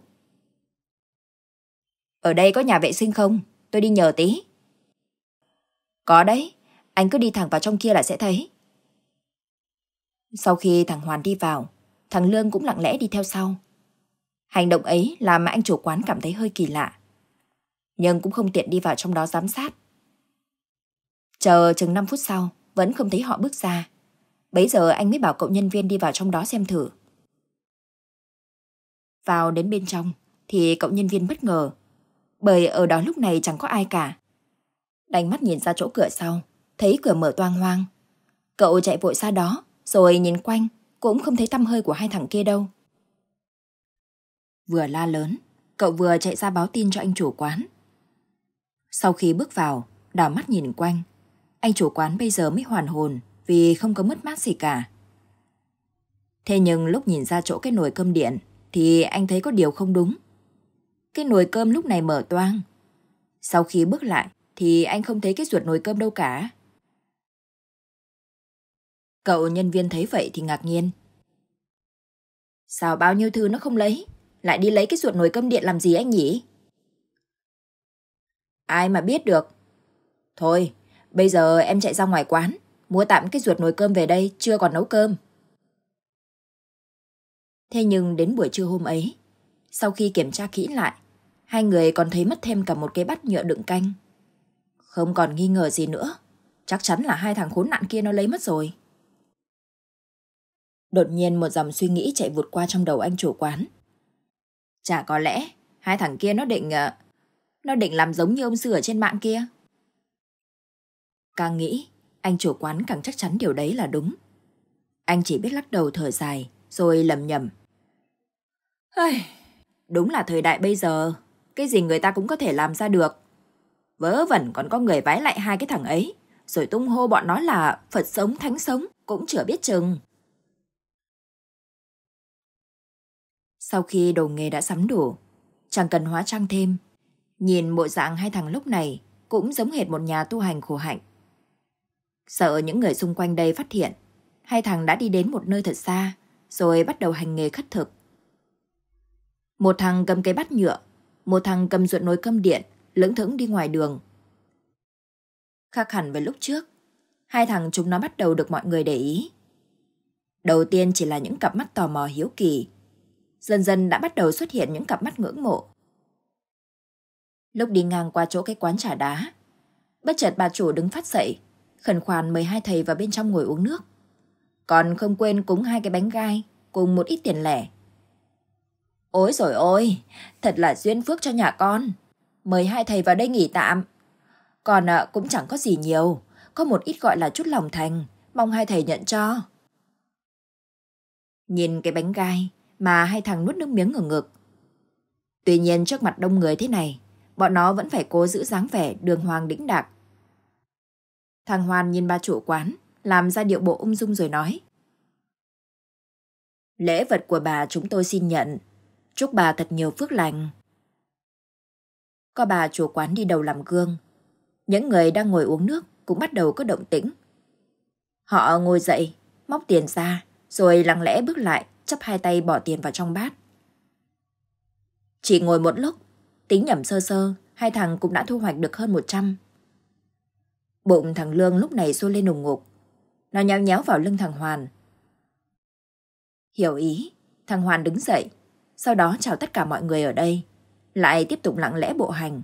Ở đây có nhà vệ sinh không? Tôi đi nhờ tí. Có đấy, anh cứ đi thẳng vào trong kia là sẽ thấy. Sau khi thằng Hoàn đi vào, thằng Lương cũng lặng lẽ đi theo sau. Hành động ấy làm anh chủ quán cảm thấy hơi kỳ lạ. Nhưng cũng không tiện đi vào trong đó giám sát. Chờ chừng 5 phút sau, vẫn không thấy họ bước ra. Bấy giờ anh mới bảo cậu nhân viên đi vào trong đó xem thử. Vào đến bên trong, thì cậu nhân viên bất ngờ. Bởi ở đó lúc này chẳng có ai cả. Đánh mắt nhìn ra chỗ cửa sau, thấy cửa mở toang hoang. Cậu chạy vội ra đó, rồi nhìn quanh, cũng không thấy tăm hơi của hai thằng kia đâu. Vừa la lớn, cậu vừa chạy ra báo tin cho anh chủ quán. Sau khi bước vào, đảo mắt nhìn quanh, anh chủ quán bây giờ mới hoàn hồn vì không có mất mát gì cả. Thế nhưng lúc nhìn ra chỗ cái nồi cơm điện thì anh thấy có điều không đúng. Cái nồi cơm lúc này mở toang. Sau khi bước lại thì anh không thấy cái ruột nồi cơm đâu cả. Cậu nhân viên thấy vậy thì ngạc nhiên. Sao bao nhiêu thứ nó không lấy? Lại đi lấy cái ruột nồi cơm điện làm gì anh nhỉ? Ai mà biết được. Thôi, bây giờ em chạy ra ngoài quán, mua tạm cái ruột nồi cơm về đây, chưa còn nấu cơm. Thế nhưng đến buổi trưa hôm ấy, sau khi kiểm tra kỹ lại, hai người còn thấy mất thêm cả một cái bát nhựa đựng canh. Không còn nghi ngờ gì nữa, chắc chắn là hai thằng khốn nạn kia nó lấy mất rồi. Đột nhiên một dòng suy nghĩ chạy vụt qua trong đầu anh chủ quán. Chả có lẽ hai thằng kia nó định... Ờ, nó định làm giống như ông sư ở trên mạng kia. Càng nghĩ, anh chủ quán càng chắc chắn điều đấy là đúng. Anh chỉ biết lắc đầu thở dài, rồi lầm nhầm. Hey, đúng là thời đại bây giờ, cái gì người ta cũng có thể làm ra được. Vớ vẩn còn có người vái lại hai cái thằng ấy, rồi tung hô bọn nó là Phật sống thánh sống, cũng chưa biết chừng. Sau khi đồ nghề đã sắm đủ, chẳng cần hóa trang thêm. Nhìn bộ dạng hai thằng lúc này cũng giống hệt một nhà tu hành khổ hạnh. Sợ những người xung quanh đây phát hiện, hai thằng đã đi đến một nơi thật xa, rồi bắt đầu hành nghề khất thực. Một thằng cầm cái bát nhựa, một thằng cầm ruột nồi cơm điện, lững thững đi ngoài đường. Khác hẳn với lúc trước, hai thằng chúng nó bắt đầu được mọi người để ý. Đầu tiên chỉ là những cặp mắt tò mò hiếu kỳ, dần dần đã bắt đầu xuất hiện những cặp mắt ngưỡng mộ. Lúc đi ngang qua chỗ cái quán trà đá, bất chợt bà chủ đứng phát dậy, khẩn khoản mời hai thầy vào bên trong ngồi uống nước. Còn không quên cúng hai cái bánh gai cùng một ít tiền lẻ. Ôi rồi ôi, thật là duyên phước cho nhà con. Mời hai thầy vào đây nghỉ tạm. Còn à, cũng chẳng có gì nhiều, có một ít gọi là chút lòng thành, mong hai thầy nhận cho. Nhìn cái bánh gai mà hai thằng nuốt nước miếng ở ngực. Tuy nhiên trước mặt đông người thế này, bọn nó vẫn phải cố giữ dáng vẻ đường hoàng đĩnh đạc. Thằng Hoan nhìn ba chủ quán, làm ra điệu bộ ung dung rồi nói. Lễ vật của bà chúng tôi xin nhận. Chúc bà thật nhiều phước lành. Có bà chủ quán đi đầu làm gương. Những người đang ngồi uống nước cũng bắt đầu có động tĩnh. Họ ngồi dậy, móc tiền ra, rồi lặng lẽ bước lại, chắp hai tay bỏ tiền vào trong bát. Chỉ ngồi một lúc, tính nhẩm sơ sơ, hai thằng cũng đã thu hoạch được hơn 100. Bụng thằng Lương lúc này sôi lên ủng ngục. Nó nhéo nhéo vào lưng thằng Hoàn. Hiểu ý, thằng Hoàn đứng dậy, sau đó chào tất cả mọi người ở đây, lại tiếp tục lặng lẽ bộ hành.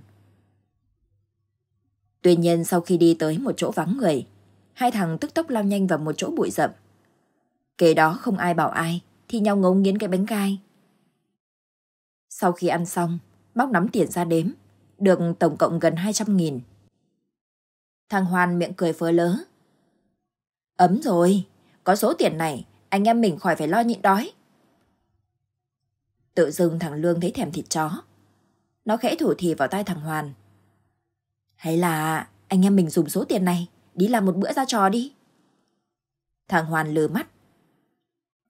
Tuy nhiên sau khi đi tới một chỗ vắng người, hai thằng tức tốc lao nhanh vào một chỗ bụi rậm. Kế đó không ai bảo ai, thì nhau ngấu nghiến cái bánh gai. Sau khi ăn xong, bóc nắm tiền ra đếm, được tổng cộng gần 200 nghìn. Thằng Hoan miệng cười phớ lớ. Ấm rồi, có số tiền này, anh em mình khỏi phải lo nhịn đói. Tự dưng thằng Lương thấy thèm thịt chó. Nó khẽ thủ thì vào tay thằng Hoàn. Hay là anh em mình dùng số tiền này đi làm một bữa ra trò đi. Thằng Hoàn lừa mắt.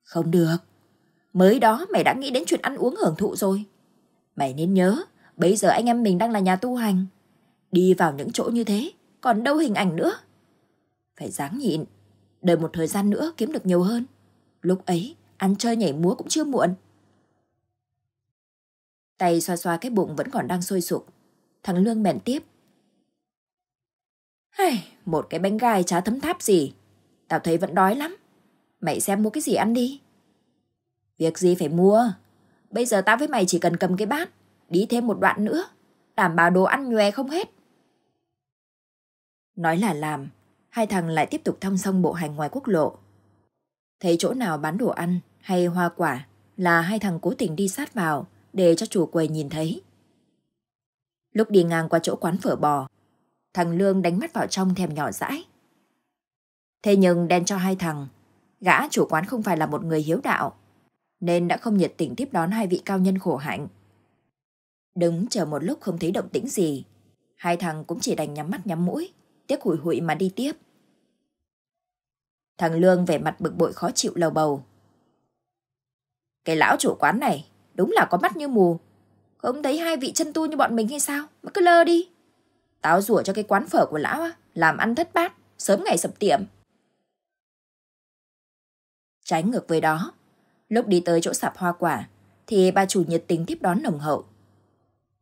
Không được. Mới đó mày đã nghĩ đến chuyện ăn uống hưởng thụ rồi. Mày nên nhớ, bây giờ anh em mình đang là nhà tu hành. Đi vào những chỗ như thế, còn đâu hình ảnh nữa. Phải dáng nhịn, đợi một thời gian nữa kiếm được nhiều hơn. Lúc ấy, ăn chơi nhảy múa cũng chưa muộn. Tay xoa xoa cái bụng vẫn còn đang sôi sục. Thằng Lương bèn tiếp. Hay, một cái bánh gai chả thấm tháp gì. Tao thấy vẫn đói lắm. Mày xem mua cái gì ăn đi. Việc gì phải mua. Bây giờ tao với mày chỉ cần cầm cái bát, đi thêm một đoạn nữa. Đảm bảo đồ ăn nhòe không hết. Nói là làm, hai thằng lại tiếp tục thong song bộ hành ngoài quốc lộ. Thấy chỗ nào bán đồ ăn hay hoa quả là hai thằng cố tình đi sát vào để cho chủ quầy nhìn thấy. Lúc đi ngang qua chỗ quán phở bò, thằng Lương đánh mắt vào trong thèm nhỏ dãi. Thế nhưng đen cho hai thằng, gã chủ quán không phải là một người hiếu đạo, nên đã không nhiệt tình tiếp đón hai vị cao nhân khổ hạnh. Đứng chờ một lúc không thấy động tĩnh gì, hai thằng cũng chỉ đành nhắm mắt nhắm mũi, tiếc hủi hụi mà đi tiếp. Thằng Lương vẻ mặt bực bội khó chịu lầu bầu. Cái lão chủ quán này đúng là có mắt như mù. Không thấy hai vị chân tu như bọn mình hay sao mà cứ lơ đi. Táo rủa cho cái quán phở của lão á, làm ăn thất bát, sớm ngày sập tiệm. Trái ngược với đó, lúc đi tới chỗ sạp hoa quả, thì bà chủ nhiệt tình tiếp đón nồng hậu.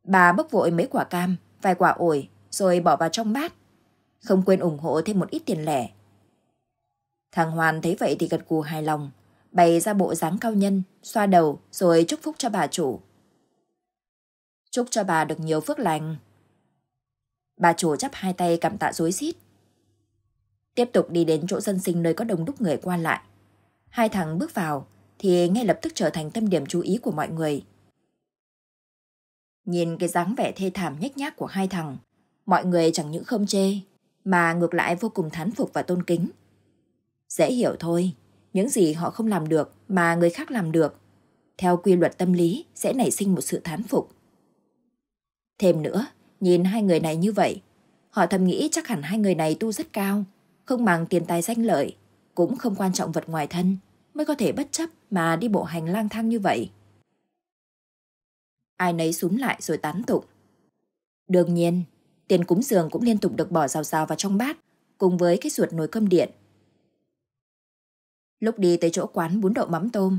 Bà bốc vội mấy quả cam, vài quả ổi, rồi bỏ vào trong bát. Không quên ủng hộ thêm một ít tiền lẻ. Thằng Hoàn thấy vậy thì gật cù hài lòng, bày ra bộ dáng cao nhân, xoa đầu rồi chúc phúc cho bà chủ. Chúc cho bà được nhiều phước lành. Bà chủ chắp hai tay cảm tạ rối xít. Tiếp tục đi đến chỗ dân sinh nơi có đông đúc người qua lại. Hai thằng bước vào thì ngay lập tức trở thành tâm điểm chú ý của mọi người. Nhìn cái dáng vẻ thê thảm nhếch nhác của hai thằng, mọi người chẳng những không chê, mà ngược lại vô cùng thán phục và tôn kính. Dễ hiểu thôi, những gì họ không làm được mà người khác làm được. Theo quy luật tâm lý sẽ nảy sinh một sự thán phục. Thêm nữa, nhìn hai người này như vậy, họ thầm nghĩ chắc hẳn hai người này tu rất cao, không mang tiền tài danh lợi, cũng không quan trọng vật ngoài thân, mới có thể bất chấp mà đi bộ hành lang thang như vậy. Ai nấy súng lại rồi tán tụng. Đương nhiên, tiền cúng giường cũng liên tục được bỏ rào rào vào trong bát, cùng với cái ruột nồi cơm điện. Lúc đi tới chỗ quán bún đậu mắm tôm,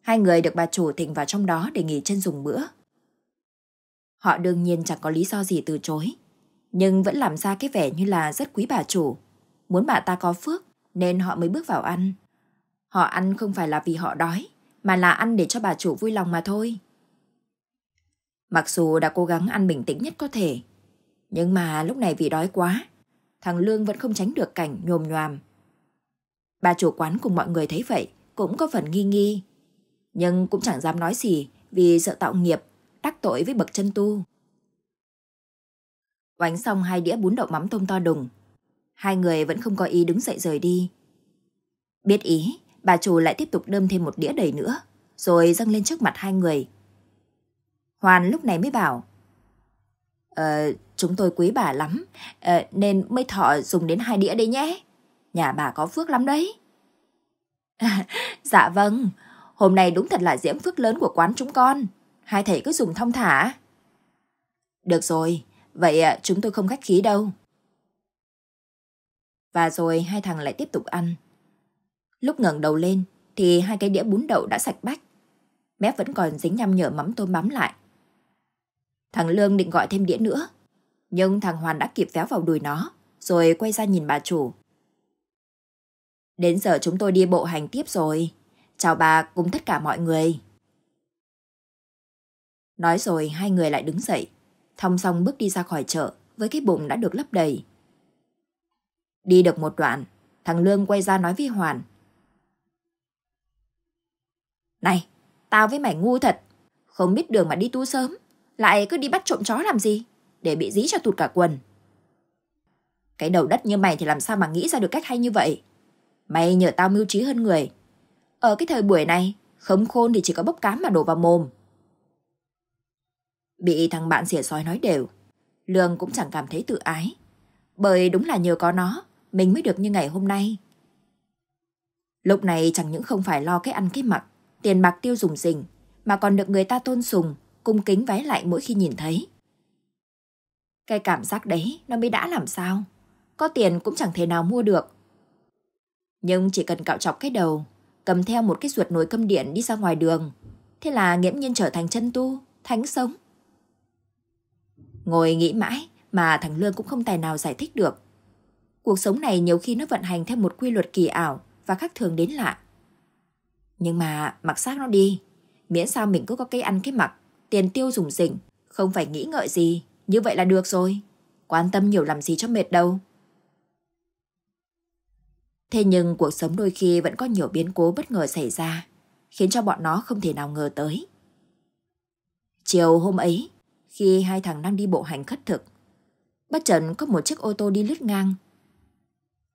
hai người được bà chủ thỉnh vào trong đó để nghỉ chân dùng bữa. Họ đương nhiên chẳng có lý do gì từ chối, nhưng vẫn làm ra cái vẻ như là rất quý bà chủ. Muốn bà ta có phước nên họ mới bước vào ăn. Họ ăn không phải là vì họ đói, mà là ăn để cho bà chủ vui lòng mà thôi. Mặc dù đã cố gắng ăn bình tĩnh nhất có thể, nhưng mà lúc này vì đói quá, thằng Lương vẫn không tránh được cảnh nhồm nhòm Bà chủ quán cùng mọi người thấy vậy cũng có phần nghi nghi. Nhưng cũng chẳng dám nói gì vì sợ tạo nghiệp, đắc tội với bậc chân tu. Oánh xong hai đĩa bún đậu mắm tôm to đùng. Hai người vẫn không có ý đứng dậy rời đi. Biết ý, bà chủ lại tiếp tục đâm thêm một đĩa đầy nữa, rồi dâng lên trước mặt hai người. Hoàn lúc này mới bảo, Ờ, chúng tôi quý bà lắm, ờ, nên mới thọ dùng đến hai đĩa đấy nhé nhà bà có phước lắm đấy. [laughs] dạ vâng, hôm nay đúng thật là diễm phước lớn của quán chúng con. Hai thầy cứ dùng thông thả. Được rồi, vậy ờ, chúng tôi không khách khí đâu. Và rồi hai thằng lại tiếp tục ăn. Lúc ngẩng đầu lên thì hai cái đĩa bún đậu đã sạch bách. Mép vẫn còn dính nhăm nhở mắm tôm bám lại. Thằng Lương định gọi thêm đĩa nữa. Nhưng thằng Hoàn đã kịp véo vào đùi nó, rồi quay ra nhìn bà chủ. Đến giờ chúng tôi đi bộ hành tiếp rồi. Chào bà cùng tất cả mọi người. Nói rồi hai người lại đứng dậy, thong song bước đi ra khỏi chợ với cái bụng đã được lấp đầy. Đi được một đoạn, thằng Lương quay ra nói với Hoàn. Này, tao với mày ngu thật, không biết đường mà đi tu sớm, lại cứ đi bắt trộm chó làm gì, để bị dí cho tụt cả quần. Cái đầu đất như mày thì làm sao mà nghĩ ra được cách hay như vậy? Mày nhờ tao mưu trí hơn người. Ở cái thời buổi này, không khôn thì chỉ có bốc cám mà đổ vào mồm. Bị thằng bạn xỉa sói nói đều, Lương cũng chẳng cảm thấy tự ái. Bởi đúng là nhờ có nó, mình mới được như ngày hôm nay. Lúc này chẳng những không phải lo cái ăn cái mặc, tiền bạc tiêu dùng rình, mà còn được người ta tôn sùng, cung kính vái lại mỗi khi nhìn thấy. Cái cảm giác đấy nó mới đã làm sao. Có tiền cũng chẳng thể nào mua được. Nhưng chỉ cần cạo chọc cái đầu, cầm theo một cái ruột nồi câm điện đi ra ngoài đường, thế là nghiễm nhiên trở thành chân tu, thánh sống. Ngồi nghĩ mãi mà thằng Lương cũng không tài nào giải thích được. Cuộc sống này nhiều khi nó vận hành theo một quy luật kỳ ảo và khác thường đến lạ. Nhưng mà mặc xác nó đi, miễn sao mình cứ có cái ăn cái mặc, tiền tiêu dùng rỉnh, không phải nghĩ ngợi gì, như vậy là được rồi. Quan tâm nhiều làm gì cho mệt đâu. Thế nhưng cuộc sống đôi khi vẫn có nhiều biến cố bất ngờ xảy ra, khiến cho bọn nó không thể nào ngờ tới. Chiều hôm ấy, khi hai thằng đang đi bộ hành khất thực, bất chợt có một chiếc ô tô đi lướt ngang.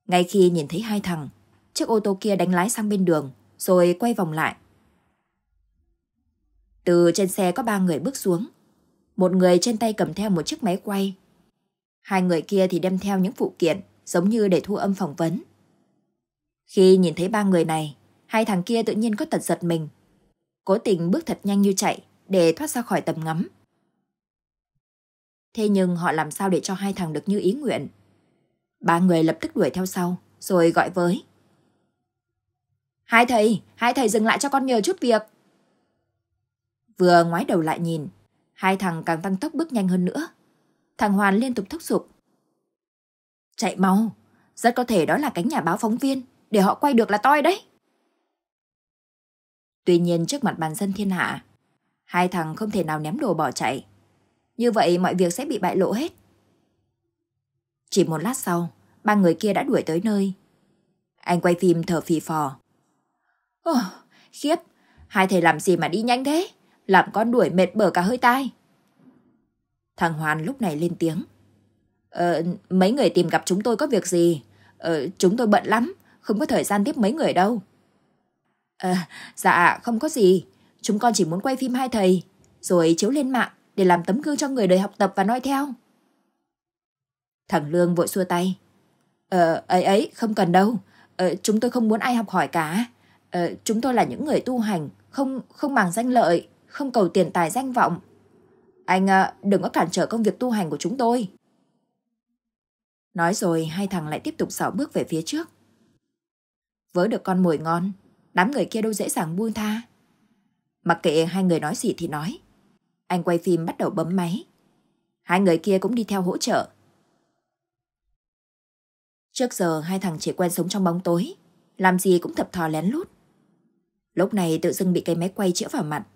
Ngay khi nhìn thấy hai thằng, chiếc ô tô kia đánh lái sang bên đường, rồi quay vòng lại. Từ trên xe có ba người bước xuống. Một người trên tay cầm theo một chiếc máy quay. Hai người kia thì đem theo những phụ kiện giống như để thu âm phỏng vấn. Khi nhìn thấy ba người này, hai thằng kia tự nhiên có tật giật mình. Cố tình bước thật nhanh như chạy để thoát ra khỏi tầm ngắm. Thế nhưng họ làm sao để cho hai thằng được như ý nguyện? Ba người lập tức đuổi theo sau, rồi gọi với. Hai thầy, hai thầy dừng lại cho con nhờ chút việc. Vừa ngoái đầu lại nhìn, hai thằng càng tăng tốc bước nhanh hơn nữa. Thằng Hoàn liên tục thúc giục. Chạy mau, rất có thể đó là cánh nhà báo phóng viên, để họ quay được là toi đấy. Tuy nhiên trước mặt bàn dân thiên hạ, hai thằng không thể nào ném đồ bỏ chạy. Như vậy mọi việc sẽ bị bại lộ hết. Chỉ một lát sau, ba người kia đã đuổi tới nơi. Anh quay phim thở phì phò. Ồ, khiếp, hai thầy làm gì mà đi nhanh thế? Làm con đuổi mệt bở cả hơi tai. Thằng Hoàn lúc này lên tiếng. Ờ, mấy người tìm gặp chúng tôi có việc gì? Ờ, chúng tôi bận lắm, không có thời gian tiếp mấy người đâu. Ờ, dạ, không có gì. Chúng con chỉ muốn quay phim hai thầy, rồi chiếu lên mạng để làm tấm gương cho người đời học tập và noi theo. Thằng Lương vội xua tay. Ờ, ấy ấy, không cần đâu. Ờ, chúng tôi không muốn ai học hỏi cả. Ờ, chúng tôi là những người tu hành, không không màng danh lợi, không cầu tiền tài danh vọng. Anh ờ, đừng có cản trở công việc tu hành của chúng tôi. Nói rồi hai thằng lại tiếp tục xảo bước về phía trước. Vớ được con mồi ngon, đám người kia đâu dễ dàng buông tha. Mặc kệ hai người nói gì thì nói. Anh quay phim bắt đầu bấm máy. Hai người kia cũng đi theo hỗ trợ. Trước giờ hai thằng chỉ quen sống trong bóng tối, làm gì cũng thập thò lén lút. Lúc này tự dưng bị cây máy quay chĩa vào mặt.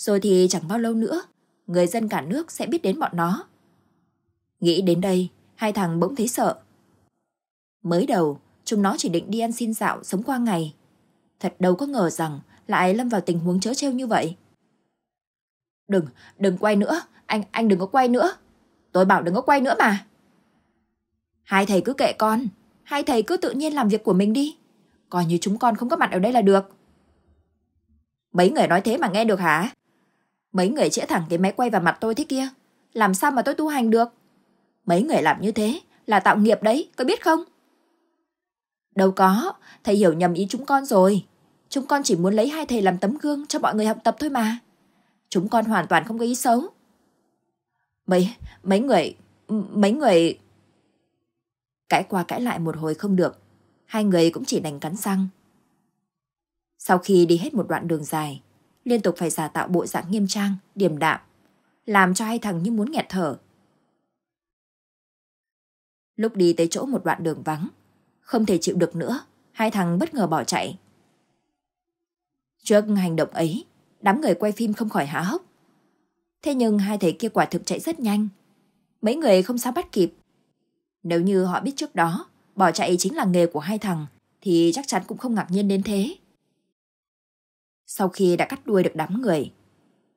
Rồi thì chẳng bao lâu nữa, người dân cả nước sẽ biết đến bọn nó. Nghĩ đến đây, hai thằng bỗng thấy sợ. Mới đầu, chúng nó chỉ định đi ăn xin dạo sống qua ngày. Thật đâu có ngờ rằng lại lâm vào tình huống chớ treo như vậy. Đừng, đừng quay nữa, anh anh đừng có quay nữa. Tôi bảo đừng có quay nữa mà. Hai thầy cứ kệ con, hai thầy cứ tự nhiên làm việc của mình đi. Coi như chúng con không có mặt ở đây là được. Mấy người nói thế mà nghe được hả? Mấy người chĩa thẳng cái máy quay vào mặt tôi thế kia. Làm sao mà tôi tu hành được? Mấy người làm như thế là tạo nghiệp đấy, có biết không? Đâu có, thầy hiểu nhầm ý chúng con rồi. Chúng con chỉ muốn lấy hai thầy làm tấm gương cho mọi người học tập thôi mà. Chúng con hoàn toàn không có ý xấu. Mấy, mấy người, mấy người... Cãi qua cãi lại một hồi không được, hai người cũng chỉ đành cắn răng. Sau khi đi hết một đoạn đường dài, liên tục phải giả tạo bộ dạng nghiêm trang, điềm đạm, làm cho hai thằng như muốn nghẹt thở. Lúc đi tới chỗ một đoạn đường vắng, không thể chịu được nữa, hai thằng bất ngờ bỏ chạy. Trước hành động ấy, đám người quay phim không khỏi há hốc. Thế nhưng hai thầy kia quả thực chạy rất nhanh. Mấy người không sao bắt kịp. Nếu như họ biết trước đó, bỏ chạy chính là nghề của hai thằng, thì chắc chắn cũng không ngạc nhiên đến thế. Sau khi đã cắt đuôi được đám người,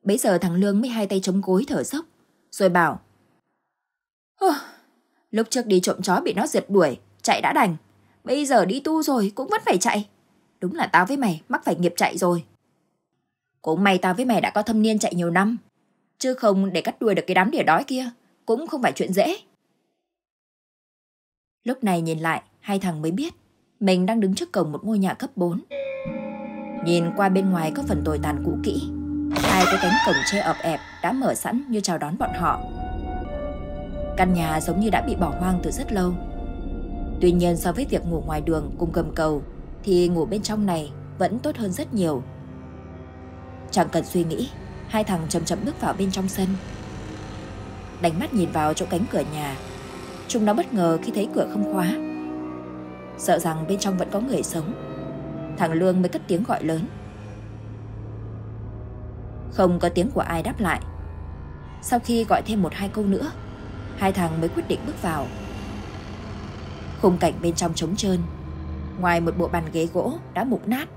bấy giờ thằng Lương mới hai tay chống gối thở dốc, rồi bảo Lúc trước đi trộm chó bị nó diệt đuổi, chạy đã đành. Bây giờ đi tu rồi cũng vẫn phải chạy. Đúng là tao với mày mắc phải nghiệp chạy rồi. Cũng may tao với mày đã có thâm niên chạy nhiều năm. Chứ không để cắt đuôi được cái đám đỉa đói kia cũng không phải chuyện dễ. Lúc này nhìn lại, hai thằng mới biết mình đang đứng trước cổng một ngôi nhà cấp 4. Nhìn qua bên ngoài có phần tồi tàn cũ kỹ. Hai cái cánh cổng tre ập ẹp đã mở sẵn như chào đón bọn họ. Căn nhà giống như đã bị bỏ hoang từ rất lâu. Tuy nhiên so với việc ngủ ngoài đường cùng gầm cầu thì ngủ bên trong này vẫn tốt hơn rất nhiều. Chẳng cần suy nghĩ, hai thằng chậm chậm bước vào bên trong sân. Đánh mắt nhìn vào chỗ cánh cửa nhà, chúng nó bất ngờ khi thấy cửa không khóa. Sợ rằng bên trong vẫn có người sống. Thằng Lương mới cất tiếng gọi lớn. Không có tiếng của ai đáp lại. Sau khi gọi thêm một hai câu nữa, hai thằng mới quyết định bước vào. Khung cảnh bên trong trống trơn, ngoài một bộ bàn ghế gỗ đã mục nát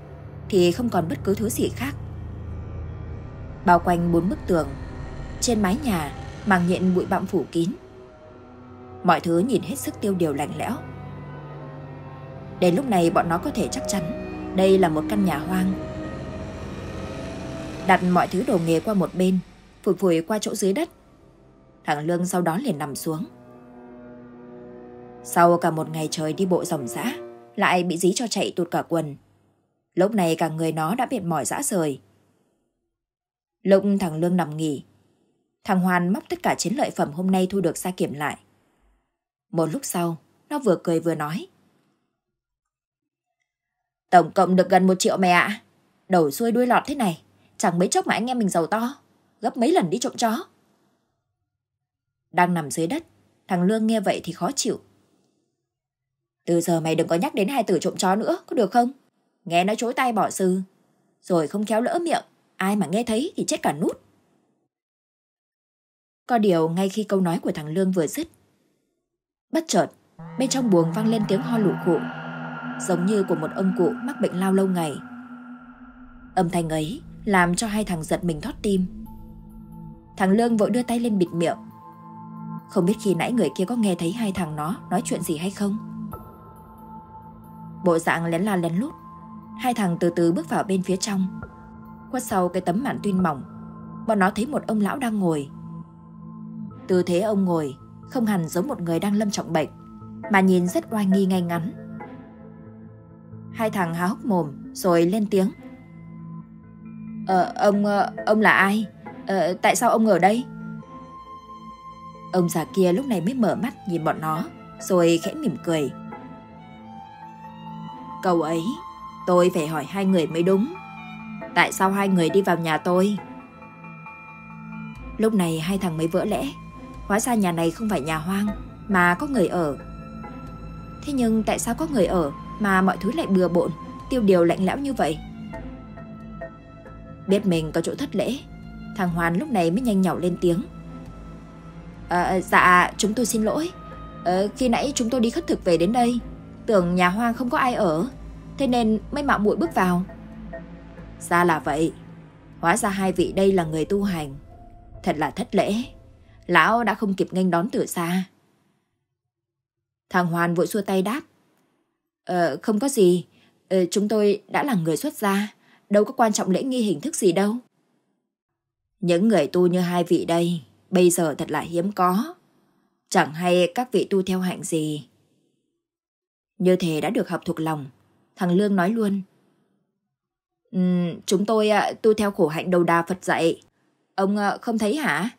thì không còn bất cứ thứ gì khác. Bao quanh bốn bức tường, trên mái nhà màng nhện bụi bặm phủ kín. Mọi thứ nhìn hết sức tiêu điều lạnh lẽo. Đến lúc này bọn nó có thể chắc chắn đây là một căn nhà hoang. Đặt mọi thứ đồ nghề qua một bên, phủi phủi qua chỗ dưới đất. Thằng Lương sau đó liền nằm xuống. Sau cả một ngày trời đi bộ ròng rã, lại bị dí cho chạy tụt cả quần. Lúc này cả người nó đã mệt mỏi rã rời. Lúc thằng Lương nằm nghỉ, thằng Hoàn móc tất cả chiến lợi phẩm hôm nay thu được ra kiểm lại. Một lúc sau, nó vừa cười vừa nói. Tổng cộng được gần một triệu mẹ ạ. Đầu xuôi đuôi lọt thế này, chẳng mấy chốc mà anh em mình giàu to, gấp mấy lần đi trộm chó. Đang nằm dưới đất, thằng Lương nghe vậy thì khó chịu. Từ giờ mày đừng có nhắc đến hai từ trộm chó nữa, có được không? Nghe nó chối tay bỏ sư. Rồi không khéo lỡ miệng, ai mà nghe thấy thì chết cả nút. Có điều ngay khi câu nói của thằng Lương vừa dứt, bất chợt, bên trong buồng vang lên tiếng ho lụ cụ giống như của một ông cụ mắc bệnh lao lâu ngày. Âm thanh ấy làm cho hai thằng giật mình thót tim. Thằng Lương vội đưa tay lên bịt miệng. Không biết khi nãy người kia có nghe thấy hai thằng nó nói chuyện gì hay không. Bộ dạng lén la lén lút, hai thằng từ từ bước vào bên phía trong. Khuất sau cái tấm màn tuyên mỏng, bọn nó thấy một ông lão đang ngồi. Tư thế ông ngồi không hẳn giống một người đang lâm trọng bệnh, mà nhìn rất oai nghi ngay ngắn. Hai thằng há hốc mồm rồi lên tiếng. Ờ, ông, ờ, ông là ai? Ờ, tại sao ông ở đây? Ông già kia lúc này mới mở mắt nhìn bọn nó, rồi khẽ mỉm cười. Câu ấy, tôi phải hỏi hai người mới đúng. Tại sao hai người đi vào nhà tôi? Lúc này hai thằng mới vỡ lẽ. Hóa ra nhà này không phải nhà hoang, mà có người ở. Thế nhưng tại sao có người ở mà mọi thứ lại bừa bộn, tiêu điều lạnh lẽo như vậy. Biết mình có chỗ thất lễ, thằng Hoàn lúc này mới nhanh nhỏ lên tiếng. À, dạ, chúng tôi xin lỗi. À, khi nãy chúng tôi đi khất thực về đến đây, tưởng nhà hoang không có ai ở, thế nên mới mạo muội bước vào. Ra là vậy, hóa ra hai vị đây là người tu hành. Thật là thất lễ, lão đã không kịp nghênh đón từ xa. Thằng Hoàn vội xua tay đáp. Ờ, không có gì. Ờ, chúng tôi đã là người xuất gia. Đâu có quan trọng lễ nghi hình thức gì đâu. Những người tu như hai vị đây, bây giờ thật là hiếm có. Chẳng hay các vị tu theo hạnh gì. Như thế đã được học thuộc lòng. Thằng Lương nói luôn. Um, chúng tôi uh, tu theo khổ hạnh đầu đà Phật dạy. Ông uh, không thấy hả?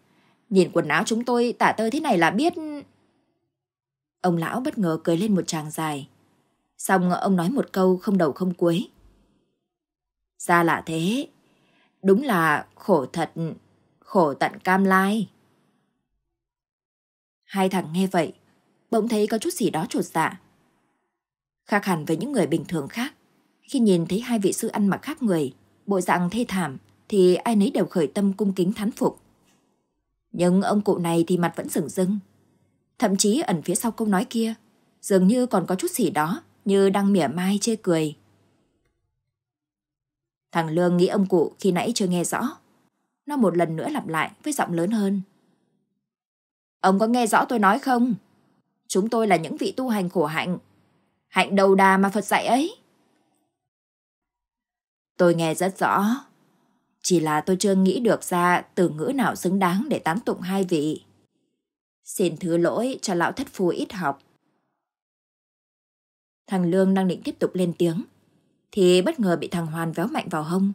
Nhìn quần áo chúng tôi tả tơi thế này là biết... Ông lão bất ngờ cười lên một tràng dài. Xong ông nói một câu không đầu không cuối. Ra là thế. Đúng là khổ thật, khổ tận cam lai. Hai thằng nghe vậy, bỗng thấy có chút gì đó trột dạ. Khác hẳn với những người bình thường khác, khi nhìn thấy hai vị sư ăn mặc khác người, bộ dạng thê thảm, thì ai nấy đều khởi tâm cung kính thán phục. Nhưng ông cụ này thì mặt vẫn sừng sưng. Thậm chí ẩn phía sau câu nói kia, dường như còn có chút gì đó như đang mỉa mai chê cười. Thằng Lương nghĩ ông cụ khi nãy chưa nghe rõ. Nó một lần nữa lặp lại với giọng lớn hơn. Ông có nghe rõ tôi nói không? Chúng tôi là những vị tu hành khổ hạnh. Hạnh đầu đà mà Phật dạy ấy. Tôi nghe rất rõ. Chỉ là tôi chưa nghĩ được ra từ ngữ nào xứng đáng để tán tụng hai vị. Xin thứ lỗi cho lão thất phu ít học. Thằng Lương đang định tiếp tục lên tiếng, thì bất ngờ bị thằng Hoàn véo mạnh vào hông.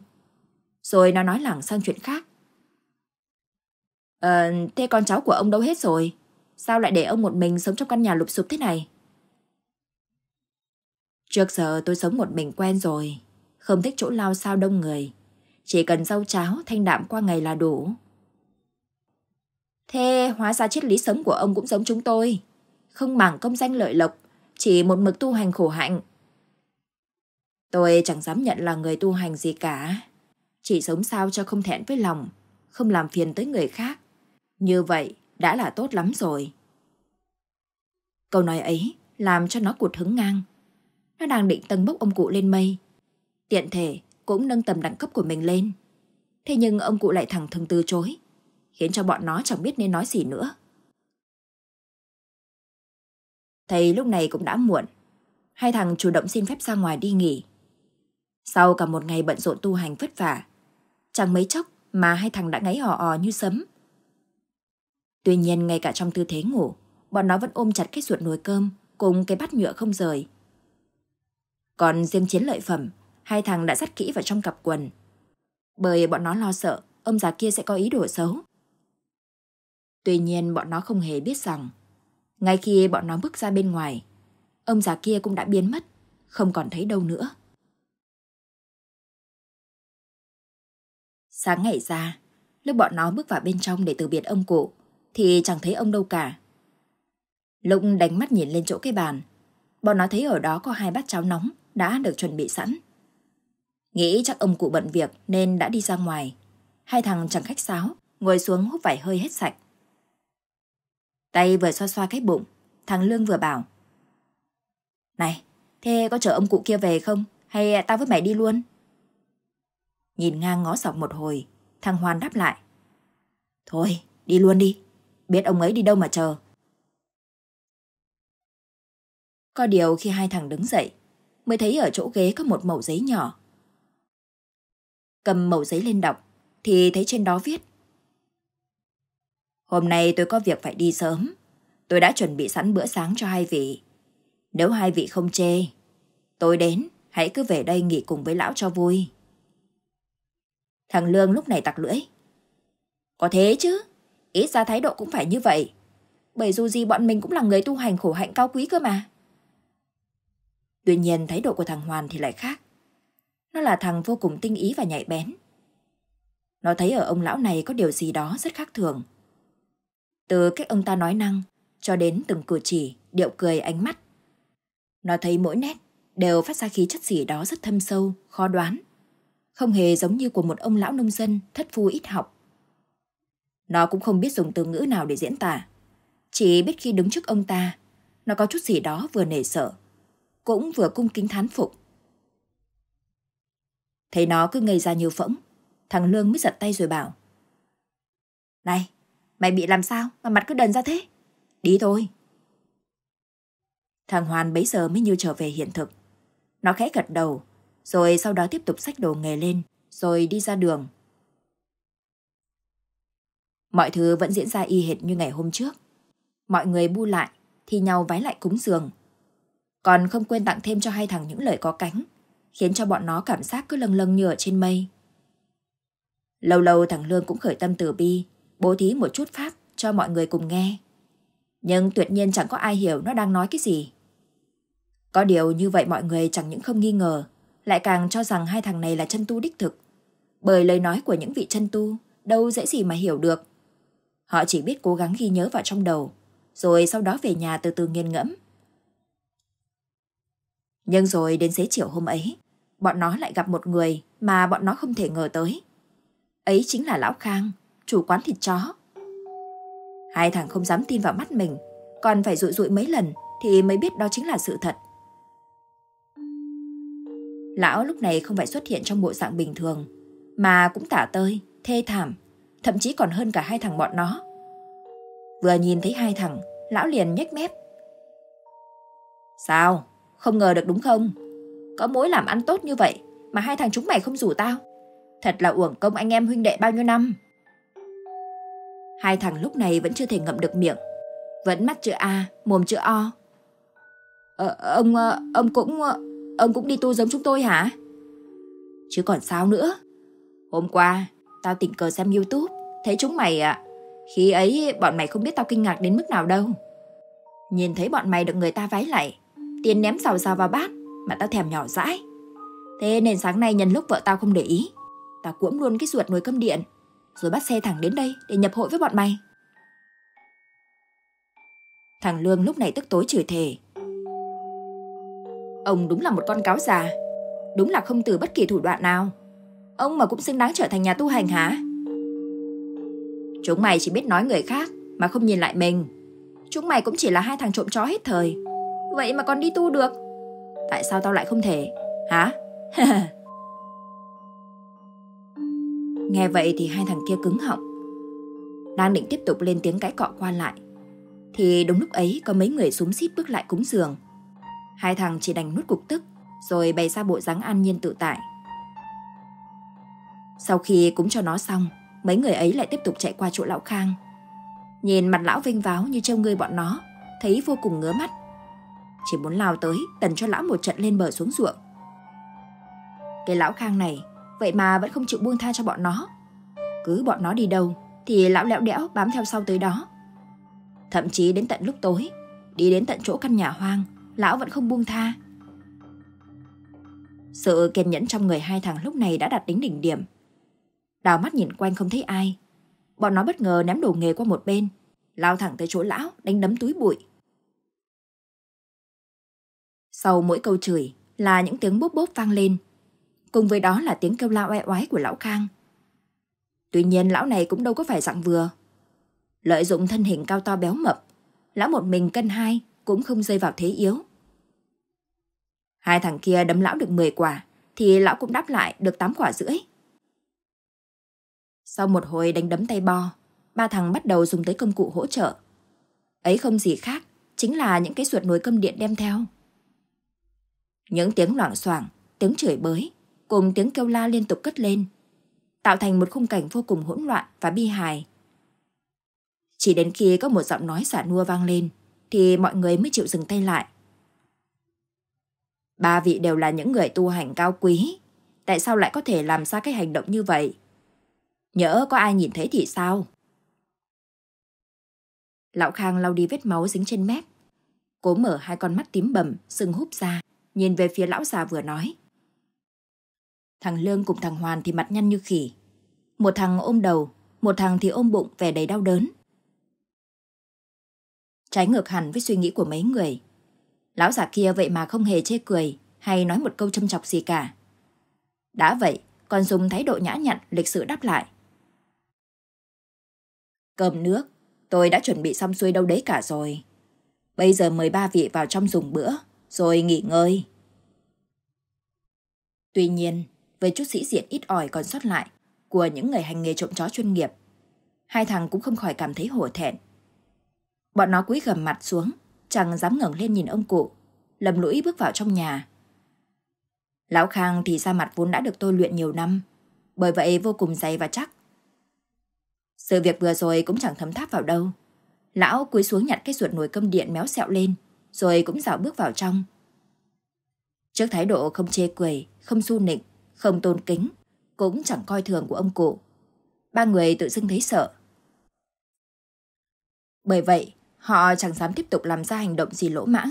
Rồi nó nói lảng sang chuyện khác. Ờ, thế con cháu của ông đâu hết rồi? Sao lại để ông một mình sống trong căn nhà lụp sụp thế này? Trước giờ tôi sống một mình quen rồi, không thích chỗ lao sao đông người. Chỉ cần rau cháo thanh đạm qua ngày là đủ. Thế hóa ra triết lý sống của ông cũng giống chúng tôi. Không mảng công danh lợi lộc, chỉ một mực tu hành khổ hạnh. Tôi chẳng dám nhận là người tu hành gì cả. Chỉ sống sao cho không thẹn với lòng, không làm phiền tới người khác. Như vậy đã là tốt lắm rồi. Câu nói ấy làm cho nó cụt hứng ngang. Nó đang định tầng bốc ông cụ lên mây. Tiện thể cũng nâng tầm đẳng cấp của mình lên. Thế nhưng ông cụ lại thẳng thừng từ chối, khiến cho bọn nó chẳng biết nên nói gì nữa. Thầy lúc này cũng đã muộn. Hai thằng chủ động xin phép ra ngoài đi nghỉ. Sau cả một ngày bận rộn tu hành vất vả, chẳng mấy chốc mà hai thằng đã ngáy ò ò như sấm. Tuy nhiên ngay cả trong tư thế ngủ, bọn nó vẫn ôm chặt cái ruột nồi cơm cùng cái bát nhựa không rời. Còn riêng chiến lợi phẩm, hai thằng đã dắt kỹ vào trong cặp quần. Bởi bọn nó lo sợ ông già kia sẽ có ý đồ xấu. Tuy nhiên bọn nó không hề biết rằng ngay khi bọn nó bước ra bên ngoài, ông già kia cũng đã biến mất, không còn thấy đâu nữa. Sáng ngày ra, lúc bọn nó bước vào bên trong để từ biệt ông cụ, thì chẳng thấy ông đâu cả. Lúc đánh mắt nhìn lên chỗ cái bàn, bọn nó thấy ở đó có hai bát cháo nóng đã được chuẩn bị sẵn. Nghĩ chắc ông cụ bận việc nên đã đi ra ngoài. Hai thằng chẳng khách sáo, ngồi xuống hút vải hơi hết sạch. Tay vừa xoa xoa cái bụng, thằng Lương vừa bảo. Này, thế có chờ ông cụ kia về không? Hay tao với mày đi luôn? Nhìn ngang ngó dọc một hồi, thằng Hoàn đáp lại. Thôi, đi luôn đi. Biết ông ấy đi đâu mà chờ. Có điều khi hai thằng đứng dậy, mới thấy ở chỗ ghế có một mẩu giấy nhỏ. Cầm mẩu giấy lên đọc, thì thấy trên đó viết. Hôm nay tôi có việc phải đi sớm. Tôi đã chuẩn bị sẵn bữa sáng cho hai vị. Nếu hai vị không chê, tôi đến, hãy cứ về đây nghỉ cùng với lão cho vui. Thằng Lương lúc này tặc lưỡi. Có thế chứ, ít ra thái độ cũng phải như vậy. Bởi dù gì bọn mình cũng là người tu hành khổ hạnh cao quý cơ mà. Tuy nhiên thái độ của thằng Hoàn thì lại khác. Nó là thằng vô cùng tinh ý và nhạy bén. Nó thấy ở ông lão này có điều gì đó rất khác thường. Từ cách ông ta nói năng cho đến từng cử chỉ, điệu cười, ánh mắt. Nó thấy mỗi nét đều phát ra khí chất gì đó rất thâm sâu, khó đoán. Không hề giống như của một ông lão nông dân thất phu ít học. Nó cũng không biết dùng từ ngữ nào để diễn tả. Chỉ biết khi đứng trước ông ta, nó có chút gì đó vừa nể sợ, cũng vừa cung kính thán phục. Thấy nó cứ ngây ra như phẫng, thằng Lương mới giật tay rồi bảo. Này, mày bị làm sao mà mặt cứ đần ra thế? Đi thôi. Thằng Hoàn bấy giờ mới như trở về hiện thực. Nó khẽ gật đầu, rồi sau đó tiếp tục xách đồ nghề lên, rồi đi ra đường. Mọi thứ vẫn diễn ra y hệt như ngày hôm trước. Mọi người bu lại, thì nhau vái lại cúng giường. Còn không quên tặng thêm cho hai thằng những lời có cánh, khiến cho bọn nó cảm giác cứ lâng lâng như ở trên mây. Lâu lâu thằng Lương cũng khởi tâm từ bi, bố thí một chút pháp cho mọi người cùng nghe. Nhưng tuyệt nhiên chẳng có ai hiểu nó đang nói cái gì. Có điều như vậy mọi người chẳng những không nghi ngờ, lại càng cho rằng hai thằng này là chân tu đích thực. Bởi lời nói của những vị chân tu đâu dễ gì mà hiểu được. Họ chỉ biết cố gắng ghi nhớ vào trong đầu, rồi sau đó về nhà từ từ nghiền ngẫm. Nhưng rồi đến xế chiều hôm ấy, bọn nó lại gặp một người mà bọn nó không thể ngờ tới. Ấy chính là Lão Khang, chủ quán thịt chó. Hai thằng không dám tin vào mắt mình, còn phải rụi rụi mấy lần thì mới biết đó chính là sự thật. Lão lúc này không phải xuất hiện trong bộ dạng bình thường, mà cũng tả tơi, thê thảm, thậm chí còn hơn cả hai thằng bọn nó. Vừa nhìn thấy hai thằng, lão liền nhếch mép. Sao? Không ngờ được đúng không? Có mối làm ăn tốt như vậy mà hai thằng chúng mày không rủ tao. Thật là uổng công anh em huynh đệ bao nhiêu năm. Hai thằng lúc này vẫn chưa thể ngậm được miệng. Vẫn mắt chữ A, mồm chữ O. Ờ, ông, ờ, ông cũng, ờ, ông cũng đi tu giống chúng tôi hả? Chứ còn sao nữa. Hôm qua, tao tình cờ xem Youtube, thấy chúng mày ạ. Khi ấy, bọn mày không biết tao kinh ngạc đến mức nào đâu. Nhìn thấy bọn mày được người ta vái lại, tiền ném xào xào vào bát, mà tao thèm nhỏ dãi. Thế nên sáng nay nhân lúc vợ tao không để ý, tao cuỗm luôn cái ruột nồi cơm điện, rồi bắt xe thẳng đến đây để nhập hội với bọn mày. Thằng Lương lúc này tức tối chửi thề. Ông đúng là một con cáo già, đúng là không từ bất kỳ thủ đoạn nào. Ông mà cũng xứng đáng trở thành nhà tu hành hả? Chúng mày chỉ biết nói người khác mà không nhìn lại mình. Chúng mày cũng chỉ là hai thằng trộm chó hết thời. Vậy mà còn đi tu được. Tại sao tao lại không thể? Hả? [laughs] Nghe vậy thì hai thằng kia cứng họng. Đang định tiếp tục lên tiếng cãi cọ qua lại. Thì đúng lúc ấy có mấy người súng xít bước lại cúng giường. Hai thằng chỉ đành nuốt cục tức rồi bày ra bộ dáng an nhiên tự tại. Sau khi cúng cho nó xong, mấy người ấy lại tiếp tục chạy qua chỗ lão Khang. Nhìn mặt lão vinh váo như trông người bọn nó, thấy vô cùng ngứa mắt. Chỉ muốn lao tới, tần cho lão một trận lên bờ xuống ruộng. Cái lão Khang này, vậy mà vẫn không chịu buông tha cho bọn nó. Cứ bọn nó đi đâu, thì lão lẽo đẽo bám theo sau tới đó. Thậm chí đến tận lúc tối, đi đến tận chỗ căn nhà hoang, lão vẫn không buông tha. Sự kiên nhẫn trong người hai thằng lúc này đã đạt đến đỉnh điểm. Đào mắt nhìn quanh không thấy ai. Bọn nó bất ngờ ném đồ nghề qua một bên, lao thẳng tới chỗ lão, đánh đấm túi bụi. Sau mỗi câu chửi là những tiếng bốp bốp vang lên. Cùng với đó là tiếng kêu la oai oái của lão Khang. Tuy nhiên lão này cũng đâu có phải dạng vừa. Lợi dụng thân hình cao to béo mập, lão một mình cân hai cũng không rơi vào thế yếu. Hai thằng kia đấm lão được 10 quả, thì lão cũng đáp lại được 8 quả rưỡi. Sau một hồi đánh đấm tay bo, ba thằng bắt đầu dùng tới công cụ hỗ trợ. Ấy không gì khác, chính là những cái ruột nồi cơm điện đem theo. Những tiếng loảng xoảng, tiếng chửi bới, cùng tiếng kêu la liên tục cất lên, tạo thành một khung cảnh vô cùng hỗn loạn và bi hài. Chỉ đến khi có một giọng nói xả nua vang lên, thì mọi người mới chịu dừng tay lại. Ba vị đều là những người tu hành cao quý, tại sao lại có thể làm ra cái hành động như vậy? Nhỡ có ai nhìn thấy thì sao? Lão Khang lau đi vết máu dính trên mép. Cố mở hai con mắt tím bầm, sưng húp ra, nhìn về phía lão già vừa nói. Thằng Lương cùng thằng Hoàn thì mặt nhăn như khỉ. Một thằng ôm đầu, một thằng thì ôm bụng vẻ đầy đau đớn. Trái ngược hẳn với suy nghĩ của mấy người. Lão già kia vậy mà không hề chê cười hay nói một câu châm chọc gì cả. Đã vậy, còn dùng thái độ nhã nhặn lịch sự đáp lại. Cơm nước, tôi đã chuẩn bị xong xuôi đâu đấy cả rồi. Bây giờ mời ba vị vào trong dùng bữa, rồi nghỉ ngơi. Tuy nhiên, với chút sĩ diện ít ỏi còn sót lại của những người hành nghề trộm chó chuyên nghiệp, hai thằng cũng không khỏi cảm thấy hổ thẹn. Bọn nó cúi gầm mặt xuống, chẳng dám ngẩng lên nhìn ông cụ, lầm lũi bước vào trong nhà. Lão Khang thì da mặt vốn đã được tôi luyện nhiều năm, bởi vậy vô cùng dày và chắc. Sự việc vừa rồi cũng chẳng thấm tháp vào đâu. Lão cúi xuống nhặt cái ruột nồi cơm điện méo xẹo lên, rồi cũng dạo bước vào trong. Trước thái độ không chê cười, không su nịnh, không tôn kính, cũng chẳng coi thường của ông cụ. Ba người tự dưng thấy sợ. Bởi vậy, Họ chẳng dám tiếp tục làm ra hành động gì lỗ mãng.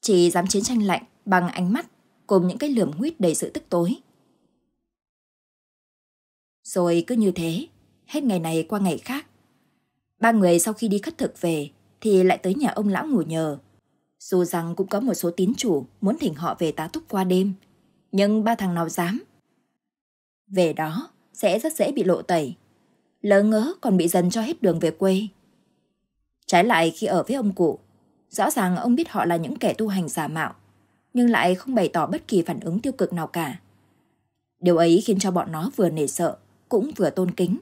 Chỉ dám chiến tranh lạnh bằng ánh mắt cùng những cái lườm huyết đầy sự tức tối. Rồi cứ như thế, hết ngày này qua ngày khác. Ba người sau khi đi khất thực về thì lại tới nhà ông lão ngủ nhờ. Dù rằng cũng có một số tín chủ muốn thỉnh họ về tá túc qua đêm, nhưng ba thằng nào dám. Về đó sẽ rất dễ bị lộ tẩy. Lỡ ngớ còn bị dần cho hết đường về quê. Trái lại khi ở với ông cụ, rõ ràng ông biết họ là những kẻ tu hành giả mạo, nhưng lại không bày tỏ bất kỳ phản ứng tiêu cực nào cả. Điều ấy khiến cho bọn nó vừa nể sợ, cũng vừa tôn kính.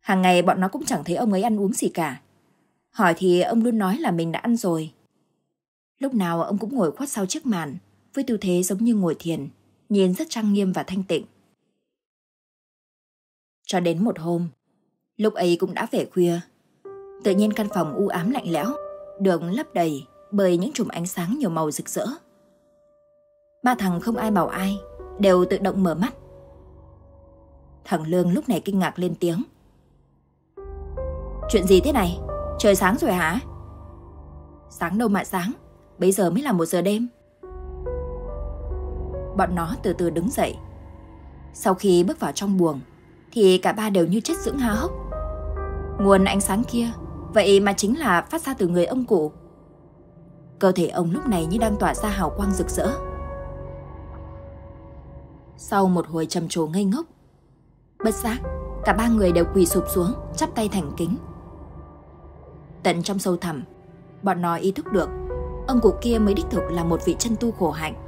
Hàng ngày bọn nó cũng chẳng thấy ông ấy ăn uống gì cả. Hỏi thì ông luôn nói là mình đã ăn rồi. Lúc nào ông cũng ngồi khuất sau chiếc màn, với tư thế giống như ngồi thiền, nhìn rất trang nghiêm và thanh tịnh. Cho đến một hôm, lúc ấy cũng đã về khuya. Tự nhiên căn phòng u ám lạnh lẽo, được lấp đầy bởi những chùm ánh sáng nhiều màu rực rỡ. Ba thằng không ai bảo ai, đều tự động mở mắt. Thằng Lương lúc này kinh ngạc lên tiếng. Chuyện gì thế này? Trời sáng rồi hả? Sáng đâu mà sáng, bây giờ mới là một giờ đêm. Bọn nó từ từ đứng dậy. Sau khi bước vào trong buồng, thì cả ba đều như chết dưỡng há hốc. Nguồn ánh sáng kia, vậy mà chính là phát ra từ người ông cụ. Cơ thể ông lúc này như đang tỏa ra hào quang rực rỡ. Sau một hồi trầm trồ ngây ngốc, bất giác, cả ba người đều quỳ sụp xuống, chắp tay thành kính. Tận trong sâu thẳm, bọn nó ý thức được ông cụ kia mới đích thực là một vị chân tu khổ hạnh.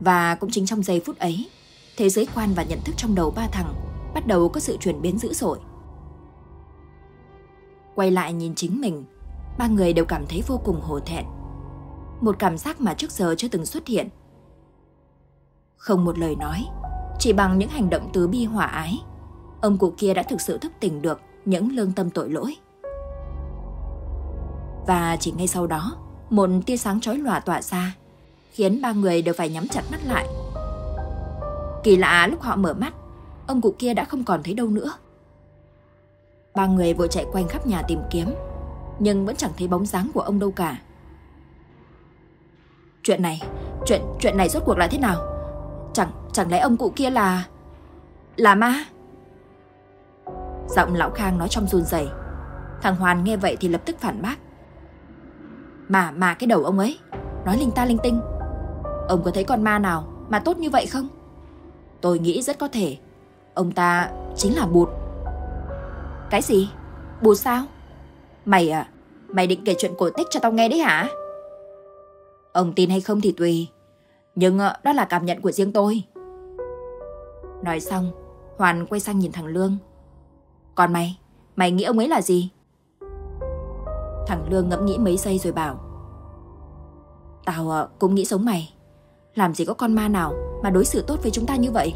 Và cũng chính trong giây phút ấy, thế giới quan và nhận thức trong đầu ba thằng bắt đầu có sự chuyển biến dữ dội. Quay lại nhìn chính mình, ba người đều cảm thấy vô cùng hổ thẹn. Một cảm giác mà trước giờ chưa từng xuất hiện. Không một lời nói, chỉ bằng những hành động từ bi hòa ái, ông cụ kia đã thực sự thức tỉnh được những lương tâm tội lỗi. Và chỉ ngay sau đó, một tia sáng chói lòa tỏa ra, khiến ba người đều phải nhắm chặt mắt lại. Kỳ lạ lúc họ mở mắt, ông cụ kia đã không còn thấy đâu nữa. Ba người vội chạy quanh khắp nhà tìm kiếm, nhưng vẫn chẳng thấy bóng dáng của ông đâu cả. Chuyện này, chuyện chuyện này rốt cuộc là thế nào? Chẳng chẳng lẽ ông cụ kia là là ma? Giọng lão Khang nói trong run rẩy. Thằng Hoàn nghe vậy thì lập tức phản bác. Mà mà cái đầu ông ấy Nói linh ta linh tinh Ông có thấy con ma nào mà tốt như vậy không? Tôi nghĩ rất có thể. Ông ta chính là bụt. Cái gì? Bụt sao? Mày à Mày định kể chuyện cổ tích cho tao nghe đấy hả? Ông tin hay không thì tùy. Nhưng ờ, đó là cảm nhận của riêng tôi. Nói xong, Hoàn quay sang nhìn thằng Lương. Còn mày Mày nghĩ ông ấy là gì? Thằng Lương ngẫm nghĩ mấy giây rồi bảo. Tao ờ, cũng nghĩ giống mày. Làm gì có con ma nào mà đối xử tốt với chúng ta như vậy?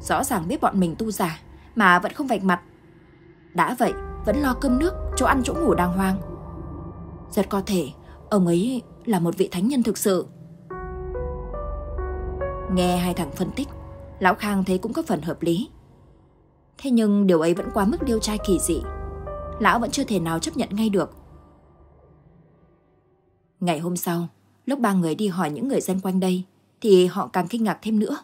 Rõ ràng biết bọn mình tu giả Mà vẫn không vạch mặt. Đã vậy vẫn lo cơm nước Chỗ ăn chỗ ngủ đàng hoàng. Rất có thể ông ấy là một vị thánh nhân thực sự. Nghe hai thằng phân tích Lão Khang thấy cũng có phần hợp lý. Thế nhưng điều ấy vẫn quá mức điêu trai kỳ dị. Lão vẫn chưa thể nào chấp nhận ngay được. Ngày hôm sau, lúc ba người đi hỏi những người dân quanh đây, thì họ càng kinh ngạc thêm nữa.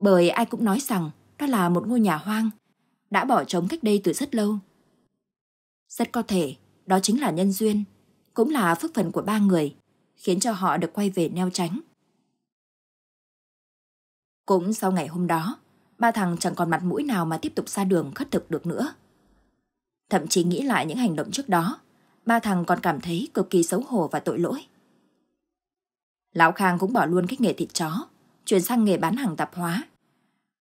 Bởi ai cũng nói rằng đó là một ngôi nhà hoang, đã bỏ trống cách đây từ rất lâu. Rất có thể đó chính là nhân duyên, cũng là phước phần của ba người, khiến cho họ được quay về neo tránh. Cũng sau ngày hôm đó, ba thằng chẳng còn mặt mũi nào mà tiếp tục ra đường khất thực được nữa. Thậm chí nghĩ lại những hành động trước đó, ba thằng còn cảm thấy cực kỳ xấu hổ và tội lỗi. Lão Khang cũng bỏ luôn cái nghề thịt chó, chuyển sang nghề bán hàng tạp hóa.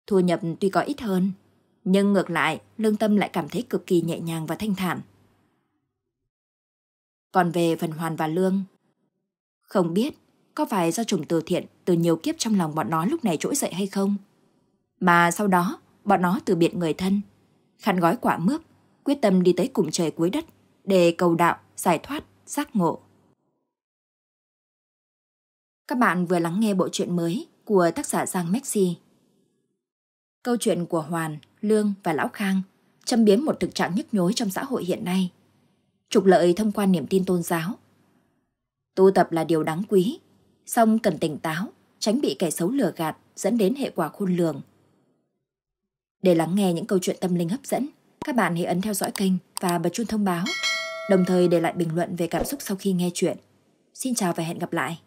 Thu nhập tuy có ít hơn, nhưng ngược lại, lương tâm lại cảm thấy cực kỳ nhẹ nhàng và thanh thản. Còn về phần Hoàn và Lương, không biết có phải do trùng từ thiện từ nhiều kiếp trong lòng bọn nó lúc này trỗi dậy hay không? Mà sau đó, bọn nó từ biệt người thân, khăn gói quả mướp, quyết tâm đi tới cùng trời cuối đất để cầu đạo, giải thoát, giác ngộ. Các bạn vừa lắng nghe bộ truyện mới của tác giả Giang Maxi. Câu chuyện của Hoàn, Lương và Lão Khang châm biếm một thực trạng nhức nhối trong xã hội hiện nay. trục lợi thông qua niềm tin tôn giáo. Tu tập là điều đáng quý, song cần tỉnh táo, tránh bị kẻ xấu lừa gạt dẫn đến hệ quả khôn lường. Để lắng nghe những câu chuyện tâm linh hấp dẫn, các bạn hãy ấn theo dõi kênh và bật chuông thông báo, đồng thời để lại bình luận về cảm xúc sau khi nghe chuyện. Xin chào và hẹn gặp lại!